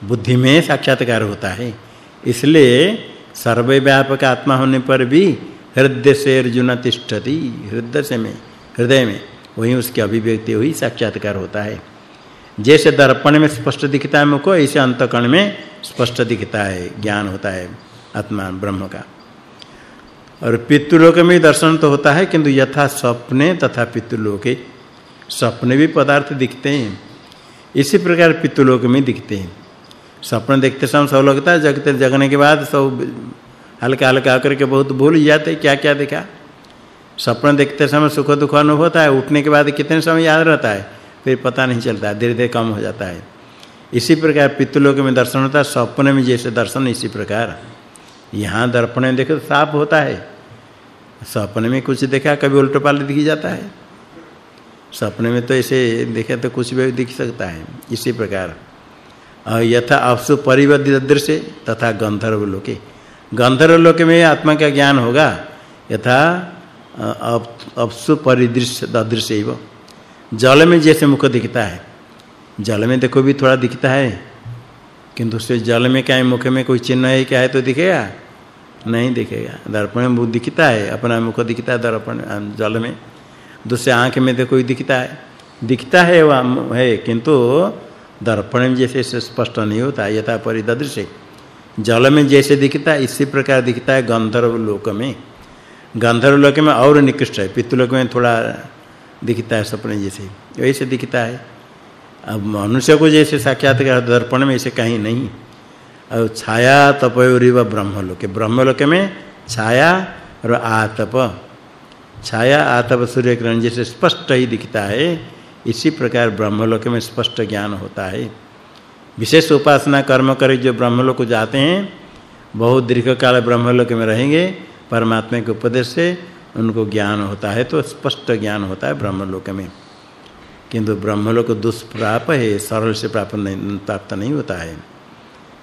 A: बुद्धि में साक्षात्कार होता है। इसलिए सर्वव्यापक आत्मा होने पर भी हृदय से अर्जुन तिष्ठति, हृदय से में, हृदय में, वही उसकी अभिव्यक्ति हुई, साक्षात्कार होता है। जैसे दर्पण में स्पष्ट दिखता है मुको ऐसे अंतकण में स्पष्ट दिखता है, ज्ञान होता है आत्मा ब्रह्म का। और पितृलोक में दर्शन तो होता है, किंतु यथा स्वप्ने तथा पितृलोके। स्वप्न भी पदार्थ दिखते हैं। इसी प्रकार पितृलोक में दिखते हैं। स्वप्न देखते समय सब लगता है, जगते जगने के बाद सब हल्का हल्का आकर के बहुत भूल जाते क्या क्या देखा? स्वप्न देखते समय सुख दुख अनुभव होता है, उठने के बाद कितने समय याद रहता है, फिर पता नहीं चलता, धीरे धीरे कम हो जाता है। इसी प्रकार पितृलोक में दर्शन होता है, स्वप्न में जैसे दर्शन, इसी प्रकार। यहाँ दर्पण में देखो तो साफ़ होता है। सपने में कुछ देखा, कभी उल्टा पाल दिख जाता है। सपने में तो ऐसे देखे तो कुछ भी दिख सकता है। इसी प्रकार। यथा अवसु परिवर्तित दृश्य तथा गंधर्व लोके। गंधर्व लोके में आत्मा का ज्ञान होगा। यथा अवसु परिदृश्य दृश्य जल में जैसे मुख दिखता है। जल में देखो भी थोड़ा दिखता है। किंतु उससे जल में क्या है, मुख में कोई चिन्ह है क्या है तो दिखेगा? नहीं दिखेगा। दर्पण में दिखता है, अपना मुख दिखता है दर्पण जल में। दूसरे आँख में तो कोई दिखता है। दिखता है वह है, किंतु दर्पण में जैसे स्पष्ट नहीं होता यथा परिदृश्य जल में जैसे दिखता है, इसी प्रकार दिखता है गंधर्व लोक में। गंधर्व लोक में और निकृष्ट है। पितृलोक में थोड़ा दिखता है सपने जैसे। वैसे दिखता है। अब मनुष्य को जैसे साक्षात्कार दर्पण में ऐसे कहीं नहीं। और छाया तपयोरिव ब्रह्मलोक। ब्रह्मलोक में छाया और आतप। छाया, आतप सूर्य किरण जैसे स्पष्ट ही दिखता है, इसी प्रकार ब्रह्मलोक में स्पष्ट ज्ञान होता है। विशेष उपासना, कर्म करे जो ब्रह्मलोक जाते हैं, बहुत दीर्घ काल ब्रह्मलोक में रहेंगे, परमात्मा के उपदेश से उनको ज्ञान होता है तो स्पष्ट ज्ञान होता है ब्रह्मलोक में। किंतु ब्रह्मलोक दुष्प्राप है सरल से प्राप्त नहीं प्राप्त नहीं होता है।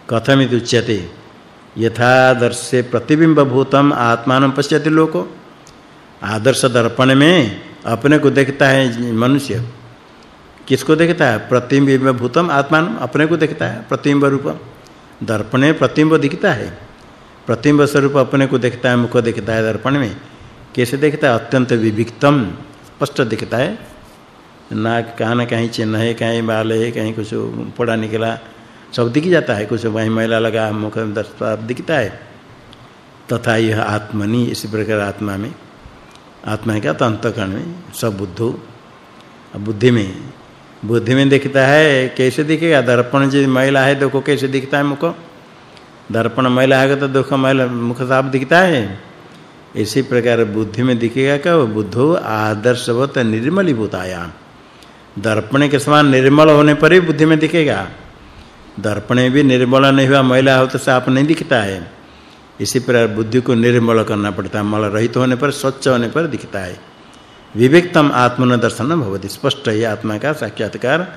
A: कथमित उच्यते, यथादर्शे प्रतिबिंब भूतम आत्मान पश्यति लोको। आदर्श दर्पण में अपने को देखता है मनुष्य। किसको देखता है? प्रतिबिंब भूतम आत्मान अपने को देखता है, प्रतिबिंब रूप। दर्पण प्रतिबिंब दिखता है। प्रतिबिंब स्वरूप अपने को देखता है, मुख देखता है दर्पण में। कैसे देखता है? अत्यंत विविक्तम, स्पष्ट दिखता है। नाक कान कहीं चिन्ह है, कहीं बाल है, कहीं कुछ पड़ा निकला। सब दिख जाता है, कुछ वहीं मैला लगा, मुख में दस्तार दिखता है। तथा यह आत्मनि, इसी प्रकार आत्मा में। आत्मा का अंतकरण में सब बुद्धो बुद्धि में बुद्धि में दिखता है, कैसे दिखेगा? दर्पण जी मैला है, देखो कैसे दिखता है मुख। दर्पण मैला है तो देखो मैला, मुख साफ़ दिखता है। इसी प्रकार बुद्धि में दिखेगा क्या? बुद्धो आदर्शवत निर्मलीभूतायाम। दर्पण के समान निर्मल होने पर ही बुद्धि में दिखेगा। दर्पण भी निर्मल नहीं हुआ मैला हो तो साफ़ नहीं दिखता है। इसी प्रकार बुद्धि को निर्मल करना पड़ता है, मल रहित होने पर, स्वच्छ होने पर दिखता है। विवेकतम आत्मन दर्शन भवति, स्पष्ट है, आत्मा का साक्षात्कार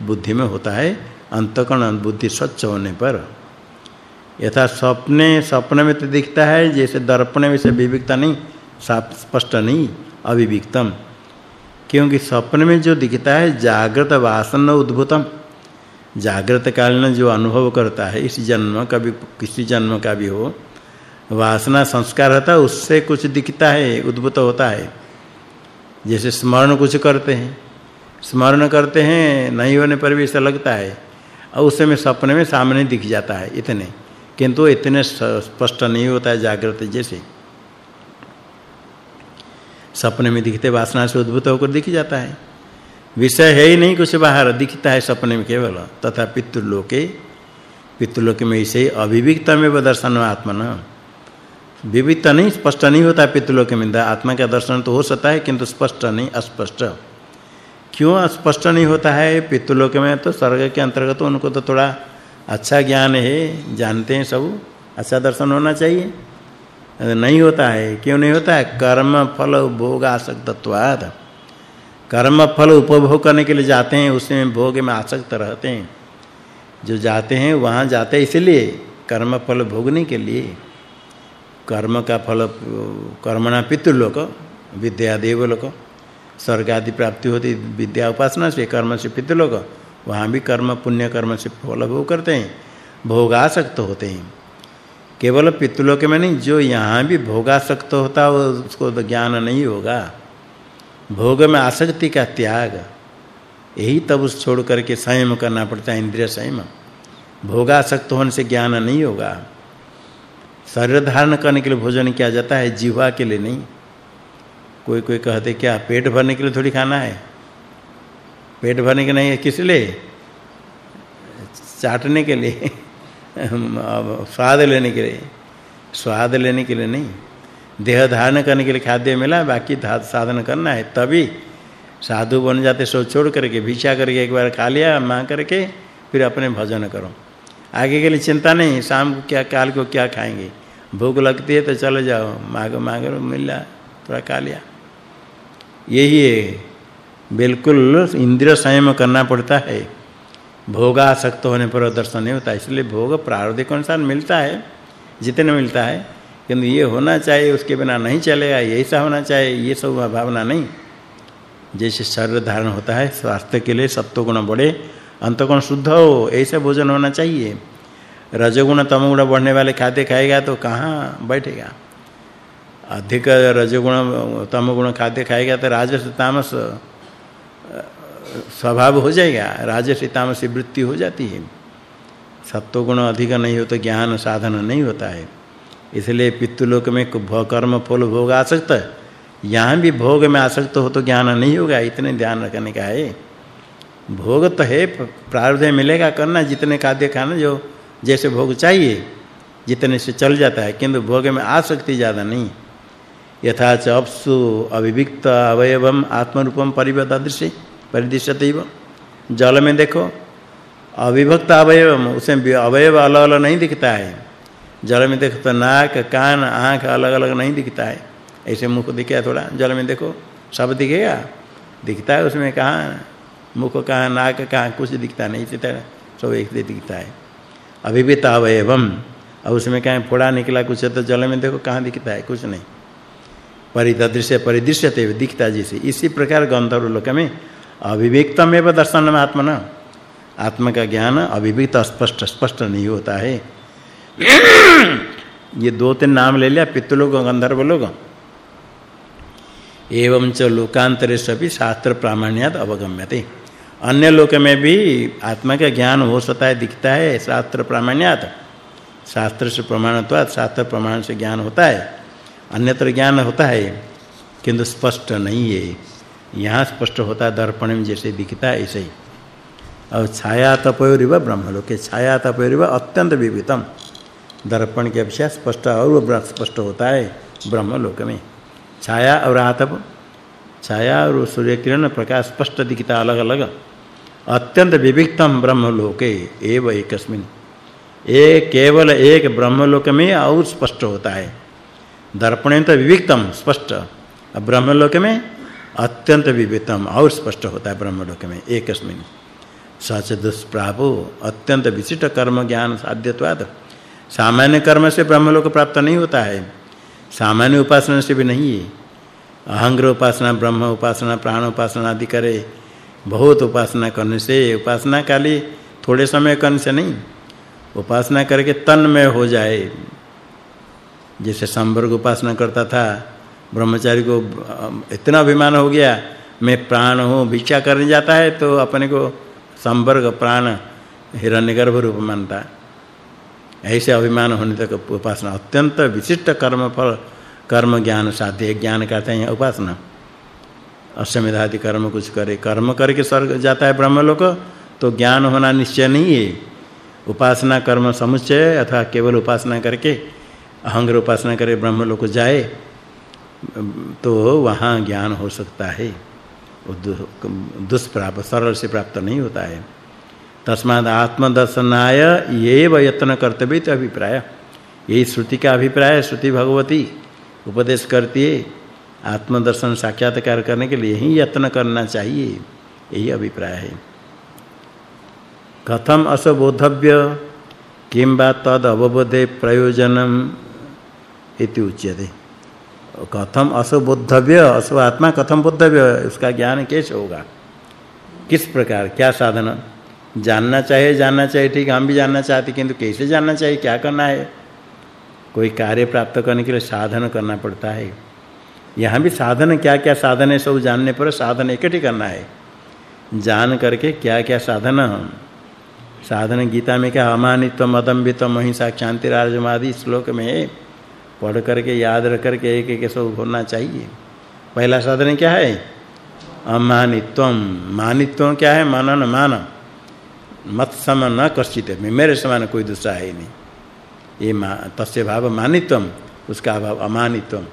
A: बुद्धि में होता है। अंतकरण बुद्धि स्वच्छ होने पर। यथा स्वप्ने, स्वप्न में तो दिखता है, जैसे दर्पण में से विविकता नहीं साफ़ स्पष्ट नहीं, अविविक्तम। क्योंकि स्वप्न में जो दिखता है, जागृत वासना उद्भूतम। जागृत काल में जो अनुभव करता है, इस जन्म का भी, किसी जन्म का भी हो, वासना संस्कार होता है, उससे कुछ दिखता है, उद्भूत होता है। जैसे स्मरण कुछ करते हैं, स्मरण करते हैं, नहीं होने पर भी ऐसा लगता है, और उस समय सपने में सामने दिख जाता है, इतने। किंतु इतने स्पष्ट नहीं होता है जागृत जैसे। सपने में दिखते वासना से उद्भूत होकर दिख जाता है। विषय है ही नहीं कुछ बाहर, दिखता है सपने में केवल। तथा पितृलोके, पितृलोक में इसे अभिविक्त में दर्शन आत्मन विविक्त नहीं, स्पष्ट नहीं होता पितृलोक में। आत्मा का दर्शन तो हो सकता है, किंतु स्पष्ट नहीं, अस्पष्ट। क्यों स्पष्ट नहीं होता है? पितृलोक में तो स्वर्ग के अंतर्गत उनको तो थोड़ा अच्छा ज्ञान है, जानते हैं सब। अच्छा दर्शन होना चाहिए। नहीं होता है, क्यों नहीं होता है? कर्म, फल, भोग आसक्तत्वात् कर्म, फल उपभोग करने के लिए जाते हैं उसमें भोग में आसक्त रहते हैं। जो जाते हैं, वहाँ जाते हैं, इसलिए कर्म, फल भोगने के लिए। कर्म का फल, कर्मणा पितृलोक, विद्या देवलोक स्वर्ग आदि प्राप्ति होती, विद्या उपासना से कर्म से पितृलोक, वहाँ भी कर्म, पुण्य कर्म से फल भोग करते हैं भोगासक्त होते हैं। केवल पितृलोक में नहीं, जो यहाँ भी भोगासक्त होता है उसको तो ज्ञान नहीं होगा। भोग में आसक्ति का त्याग, यही तब उस छोड़ करके संयम करना पड़ता है, इंद्रिय संयम। भोगासक्त होने से ज्ञान नहीं होगा। शरीर धारण करने के लिए भोजन किया जाता है जीवा के लिए नहीं। कोई कोई कहते क्या पेट भरने के लिए थोड़ी खाना है? पेट भरने के नहीं है किस लिए? चाटने के लिए। स्वाद लेने के लिए। स्वाद लेने के लिए नहीं। देह धारण करने के लिए खाद्य मिला, बाकी साधन करना है। तभी साधु बन जाते, सो छोड़ करके, भिक्षा करके एक बार खा लिया, माँ करके, फिर अपने भजन करो। आगे के लिए चिंता नहीं, शाम को क्या, काल को क्या खाएँगे? भूख लगती है तो चले जाओ, मांगो मांगो, मिल, थोड़ा खा लिया। यही है। बिल्कुल इंद्रिय संयम करना पड़ता है। भोगासक्त होने पर दर्शन नहीं होता। इसलिए भोग प्रारब्ध के अनुसार मिलता है, जितने मिलता है। किंतु ये होना चाहिए, उसके बिना नहीं चलेगा ऐसा होना चाहिए, ये सब भावना नहीं। जैसे शरीर धारण होता है, स्वास्थ्य के लिए सत्व गुण बढ़े अंतगुण शुद्ध हो ऐसे भोजन होना चाहिए। रजोगुण तमोगुण बढ़ने वाले खाद्य खाएगा तो कहाँ बैठेगा? अधिक रजोगुण, तमोगुण खाद्य खाएगा तो राजस, तामस स्वभाव हो जाएगा, राजस तामस वृत्ति हो जाती है। सत्व गुण अधिक नहीं हो तो ज्ञान साधन नहीं होता है। इसलिए पितृलोक में कर्म, फल, भोग आसक्त। यहाँ भी भोग में आसक्त हो तो ज्ञान नहीं होगा, इतने ध्यान रखने का है। भोग तो है प्रारब्ध मिलेगा करना, जितने खाद्य खाना जो, जैसे भोग चाहिए, जितने से चल जाता है, किंतु भोग में आसक्ति ज़्यादा नहीं। यथा च अपसु अविविक्त अवयवम आत्मरूपम परिवदृश्य परिदृश्यते जल में देखो, अविभक्त अवयवम उसमें अवयव अलग अलग नहीं दिखता है। जल में देखो तो नाक, कान, आँख अलग अलग नहीं दिखता है। ऐसे मुख दिखे थोड़ा जल में देखो, सब दिखेगा। दिखता है उसमें कहाँ, मुख कहाँ, नाक कहाँ, कुछ दिखता नहीं, इसी सब एक दिखता है। अभिवित अवयवम और उसमें कहीं फोड़ा निकला कुछ है तो जल में देखो कहाँ दिखता है, कुछ नहीं। परिदृश्य परिदृश्यते दिखता जैसे। इसी प्रकार गंधर्व लोक में अभिव्यक्तमेव दर्शन आत्मना। आत्मा न आत्मा का ज्ञान अभिव्यक्त स्पष्ट स्पष्ट नहीं होता है। ये दो तीन नाम ले लिया, पितृलोक गंधर्व लोग एवं च लोकांतरे सभी शास्त्र प्रामाण्यात अवगम्यते। अन्य लोक में भी आत्मा का ज्ञान हो सकता है, दिखता है, शास्त्र प्रामाण्यात। शास्त्र से प्रमाणत्वात्, शास्त्र प्रमाण से ज्ञान होता है। अन्यत्र ज्ञान होता है किंतु स्पष्ट नहीं है। यहाँ स्पष्ट होता है दर्पण में जैसे दिखता है ऐसे ही। और छाया तपयोरिव ब्रह्मलोक, छाया तपयोरिव अत्यंत विवितम दर्पण के अपेक्षा स्पष्ट और स्पष्ट होता है ब्रह्मलोक में। छाया और आतप। छाया और सूर्य किरण प्रकाश स्पष्ट दिखता अलग अलग अत्यंत विविक्तम ब्रह्मलोके, एव एकस्मिन। एक केवल एक ब्रह्मलोक में और स्पष्ट होता है। दर्पण तो विविक्तम स्पष्ट। ब्रह्मलोक में अत्यंत विविक्तम और स्पष्ट होता है ब्रह्मलोक में, एकस्मिन। सच दुष्प्रापो अत्यंत विशिष्ट कर्म ज्ञान साध्यत्वाद। सामान्य कर्म से ब्रह्मलोक प्राप्त नहीं होता है। सामान्य उपासना से भी नहीं है। अहंग्र उपासना, ब्रह्म उपासना, प्राण उपासना आदि करे। बहुत उपासना करने से, उपासना काली थोड़े समय करने से नहीं। उपासना करके तन में हो जाए। जैसे संवर्ग उपासना करता था ब्रह्मचारी को इतना अभिमान हो गया, मैं प्राण हूँ, भिक्षा करने जाता है तो अपने को संवर्ग प्राण हिरण्यगर्भ रूप मानता ऐसे अभिमान होने तक उपासना, अत्यंत विशिष्ट कर्म फल, कर्म ज्ञान साध्य ज्ञान कहते हैं उपासना। अश्वमेध आदि कर्म कुछ करे, कर्म करके स्वर्ग जाता है ब्रह्म लोक तो ज्ञान होना निश्चय नहीं है। उपासना, कर्म समुच्चय, अथवा केवल उपासना करके, अहंग्र उपासना करे ब्रह्म लोक जाए तो वहाँ ज्ञान हो सकता है। दुष्प्राप्त सरल से प्राप्त नहीं होता है। तस्माद आत्मदर्शनाय एव यत्न कर्तव्य तो अभिप्राय। यही श्रुति का अभिप्राय, श्रुति भगवती उपदेश करती है। आत्मदर्शन साक्षात्कार करने के लिए ही यत्न करना चाहिए। यही अभिप्राय है। कथम असबोधव्य किम तद अवबोधे प्रयोजनम इति उच्यते। कथम असबोधव्य असो आत्मा कथम बोधव्य उसका ज्ञान कैसे होगा? किस प्रकार? क्या साधन? जानना चाहिए जानना चाहिए, ठीक, हम भी जानना चाहते किंतु कैसे जानना चाहिए? क्या करना है? कोई कार्य प्राप्त करने के लिए साधन करना पड़ता है। यहाँ भी साधन, क्या-क्या साधन है, सब जानने पर साधन इकट्ठी करना है। जान करके क्या-क्या साधन? साधन गीता में क्या, अमानित्व अदम्बित्व अहिंसा शांति राजमादि श्लोक में पढ़ करके, याद रख करके एक एक सब होना चाहिए। पहला साधन क्या है? अमानित्व मानित्व क्या है? मनन मान। मत सम न कश्चित मेरे समान कोई दूसरा है नहीं। ये तस्य भाव मानित्व उसका अभाव अमानित्व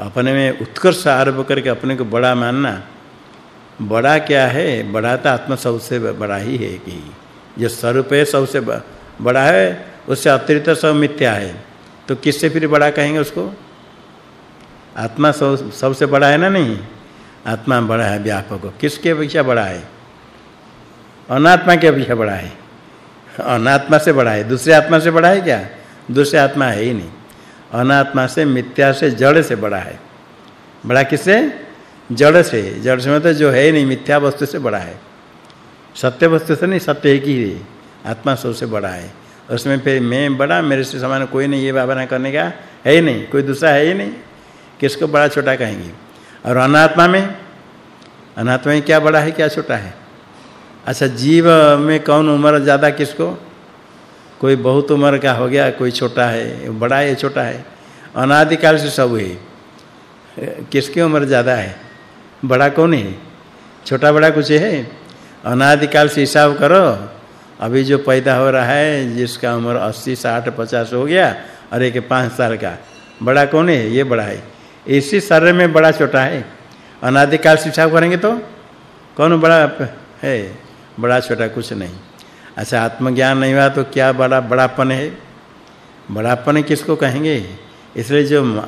A: अपने में उत्कर्ष आरोप करके अपने को बड़ा मानना। बड़ा क्या है? बड़ा तो आत्मा सबसे बड़ा ही है कि, जो स्वरूप है सबसे बड़ा है, उससे अतिरिक्त सब मिथ्या है। तो किससे फिर बड़ा कहेंगे उसको? आत्मा सब सबसे बड़ा है ना नहीं? आत्मा बड़ा है व्यापक। किसके अपेक्षा बड़ा है? अनात्मा के अपेक्षा बड़ा है। अनात्मा से बड़ा है। दूसरे आत्मा से बड़ा है क्या? दूसरे आत्मा है ही नहीं। अनात्मा से, मिथ्या से, जड़ से बड़ा है। बड़ा किससे? जड़ से। जड़ से मतलब जो है नहीं, मिथ्या वस्तु से बड़ा है। सत्य वस्तु से नहीं, सत्य ही है। आत्मा सबसे बड़ा है। उसमें फिर मैं बड़ा, मेरे से समान कोई नहीं, ये भावना करने का है ही नहीं, कोई दूसरा है ही नहीं किसको बड़ा छोटा कहेंगे। और अनात्मा में अनात्मा में क्या बड़ा है, क्या छोटा है? अच्छा जीव में कौन उम्र ज़्यादा किसको? कोई बहुत उम्र का हो गया, कोई छोटा है, बड़ा है, छोटा है। अनादिकाल से सब है किसकी उम्र ज़्यादा है? बड़ा कौन है? छोटा बड़ा कुछ है? अनादिकाल से हिसाब करो। अभी जो पैदा हो रहा है, जिसका उम्र 80 60 50 हो गया, और एक 5 साल का। बड़ा कौन है? ये बड़ा है। इसी शरीर में बड़ा छोटा है। अनादिकाल शिक्षा करेंगे तो? कौन बड़ा है? बड़ा छोटा कुछ नहीं। अच्छा आत्मज्ञान नहीं हुआ तो क्या बड़ा बड़ापन है? बड़ापन किसको कहेंगे? इसलिए जो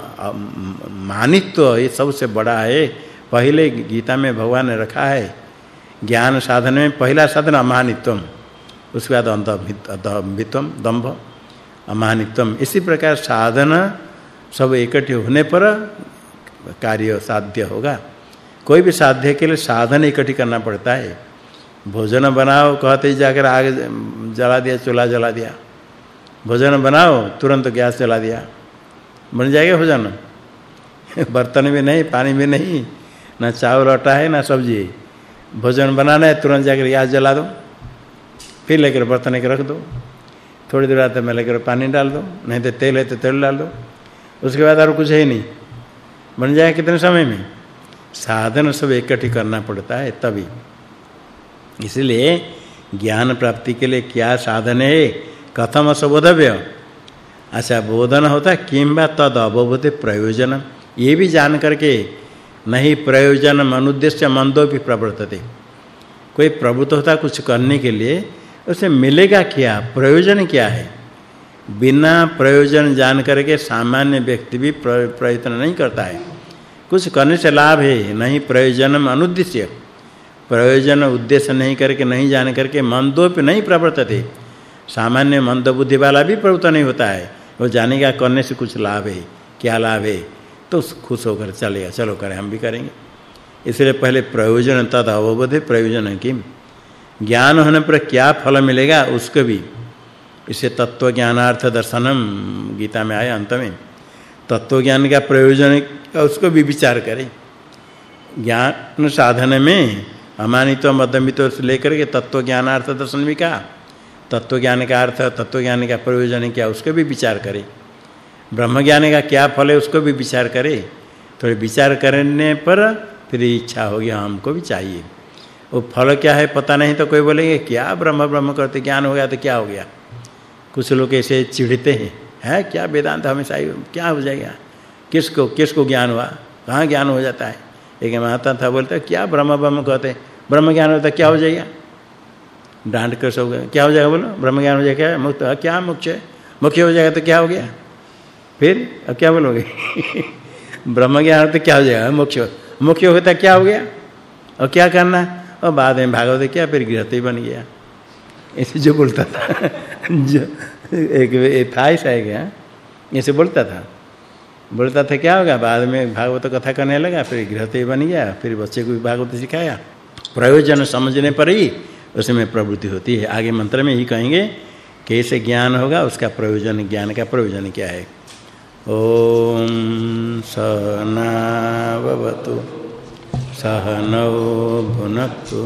A: मानित्व ये सबसे बड़ा है। पहले गीता में भगवान ने रखा है, ज्ञान साधन में पहला साधन अमानित्वम उसके बाद अंतभित्वम दंभ अमानित्वम इसी प्रकार साधन सब इकट्ठे होने पर कार्य साध्य होगा। कोई भी साध्य के लिए साधन इकट्ठी करना पड़ता है। भोजन बनाओ, कहते ही जाकर आग जला दिया, चूल्हा जला दिया। भोजन बनाओ, तुरंत गैस जला दिया। बन जाएगा भोजन। बर्तन भी नहीं, पानी भी नहीं, ना चावल आटा है, ना सब्ज़ी। भोजन बनाना है, तुरंत जाकर गैस जला दो। फिर लेकर बर्तन के रख दो। थोड़ी देर बाद में लेकर पानी डाल दो, नहीं तो तेल है तो तेल डाल दो। उसके बाद और कुछ है नहीं। बन जाए कितने समय में? साधन सब इकट्ठी करना पड़ता है तभी। इसलिए ज्ञान प्राप्ति के लिए क्या साधन है? कथम असबोधव्य अच्छा बोधन होता किंबा तद अवबोध प्रयोजन ये भी जान करके नहीं प्रयोजन अनुद्देश्य मंदो भी प्रवर्तते। कोई प्रभुत्व होता कुछ करने के लिए उसे मिलेगा क्या? प्रयोजन क्या है? बिना प्रयोजन जान करके सामान्य व्यक्ति भी प्रयत्न नहीं करता है। कुछ करने से लाभ है, नहीं प्रयोजनम अनुद्देश्य। प्रयोजन उद्देश्य नहीं करके, नहीं जान करके मंदोप नहीं प्रवर्तते। सामान्य मंद बुद्धि वाला भी प्रवृत्त नहीं होता है। वो जानेगा करने से कुछ लाभ है, क्या लाभ है? तो खुश होकर चलेगा। चलो, करें, हम भी करेंगे। इसलिए पहले प्रयोजन तद अवबोध, प्रयोजन किम? ज्ञान होने पर क्या फल मिलेगा उसको भी। इसे तत्व ज्ञानार्थ दर्शनम गीता में आया अंत में। तत्व ज्ञान का प्रयोजन उसको भी विचार करें। ज्ञान साधन में अमानित मदमित से लेकर के तत्व ज्ञानार्थ दर्शन भी कहा। तत्व ज्ञान का अर्थ तत्व ज्ञान का प्रयोजन क्या उसको भी विचार करें। ब्रह्म ज्ञान का क्या फल है उसको भी विचार करें। थोड़े विचार करने पर फिर इच्छा होगी, हमको भी चाहिए। वो फल क्या है पता नहीं तो कोई बोलेंगे, क्या ब्रह्म ब्रह्म करते, ज्ञान हो गया तो क्या हो गया? कुछ लोग ऐसे चिढ़ते हैं, है, क्या वेदांत हमेशा ही, क्या हो जाएगा? किसको किसको ज्ञान हुआ? कहाँ ज्ञान हो जाता है? एक महाता था, बोलते, क्या ब्रह्म ब्रह्म कहते ब्रह्म ज्ञान होता क्या हो जाएगा? डांट कर सब, क्या हो जाएगा बोलो? ब्रह्म ज्ञान हो जाएगा क्या? मुक्त क्या मुख्य मुख्य हो जाएगा तो क्या हो गया? फिर, अब क्या बोलोगे? ब्रह्म ज्ञान तो क्या हो जाएगा? मुख्य मुख्य होता क्या हो गया? और क्या करना? और बाद में भागवत क्या फिर गृहस्थी बन गया। ऐसे जो बोलता था जो एक, था ऐसा है? क्या ऐसे बोलता था। बोलता था क्या होगा बाद में भागवत कथा करने लगा फिर गृहस्थी बन गया फिर बच्चे को भी भागवत सिखाया। प्रयोजन समझने पर ही उसमें प्रवृत्ति होती है। आगे मंत्र में ही कहेंगे कैसे ज्ञान होगा उसका प्रयोजन ज्ञान का प्रयोजन क्या है? ओम सना सहनावतु सहनौ भुनक्तु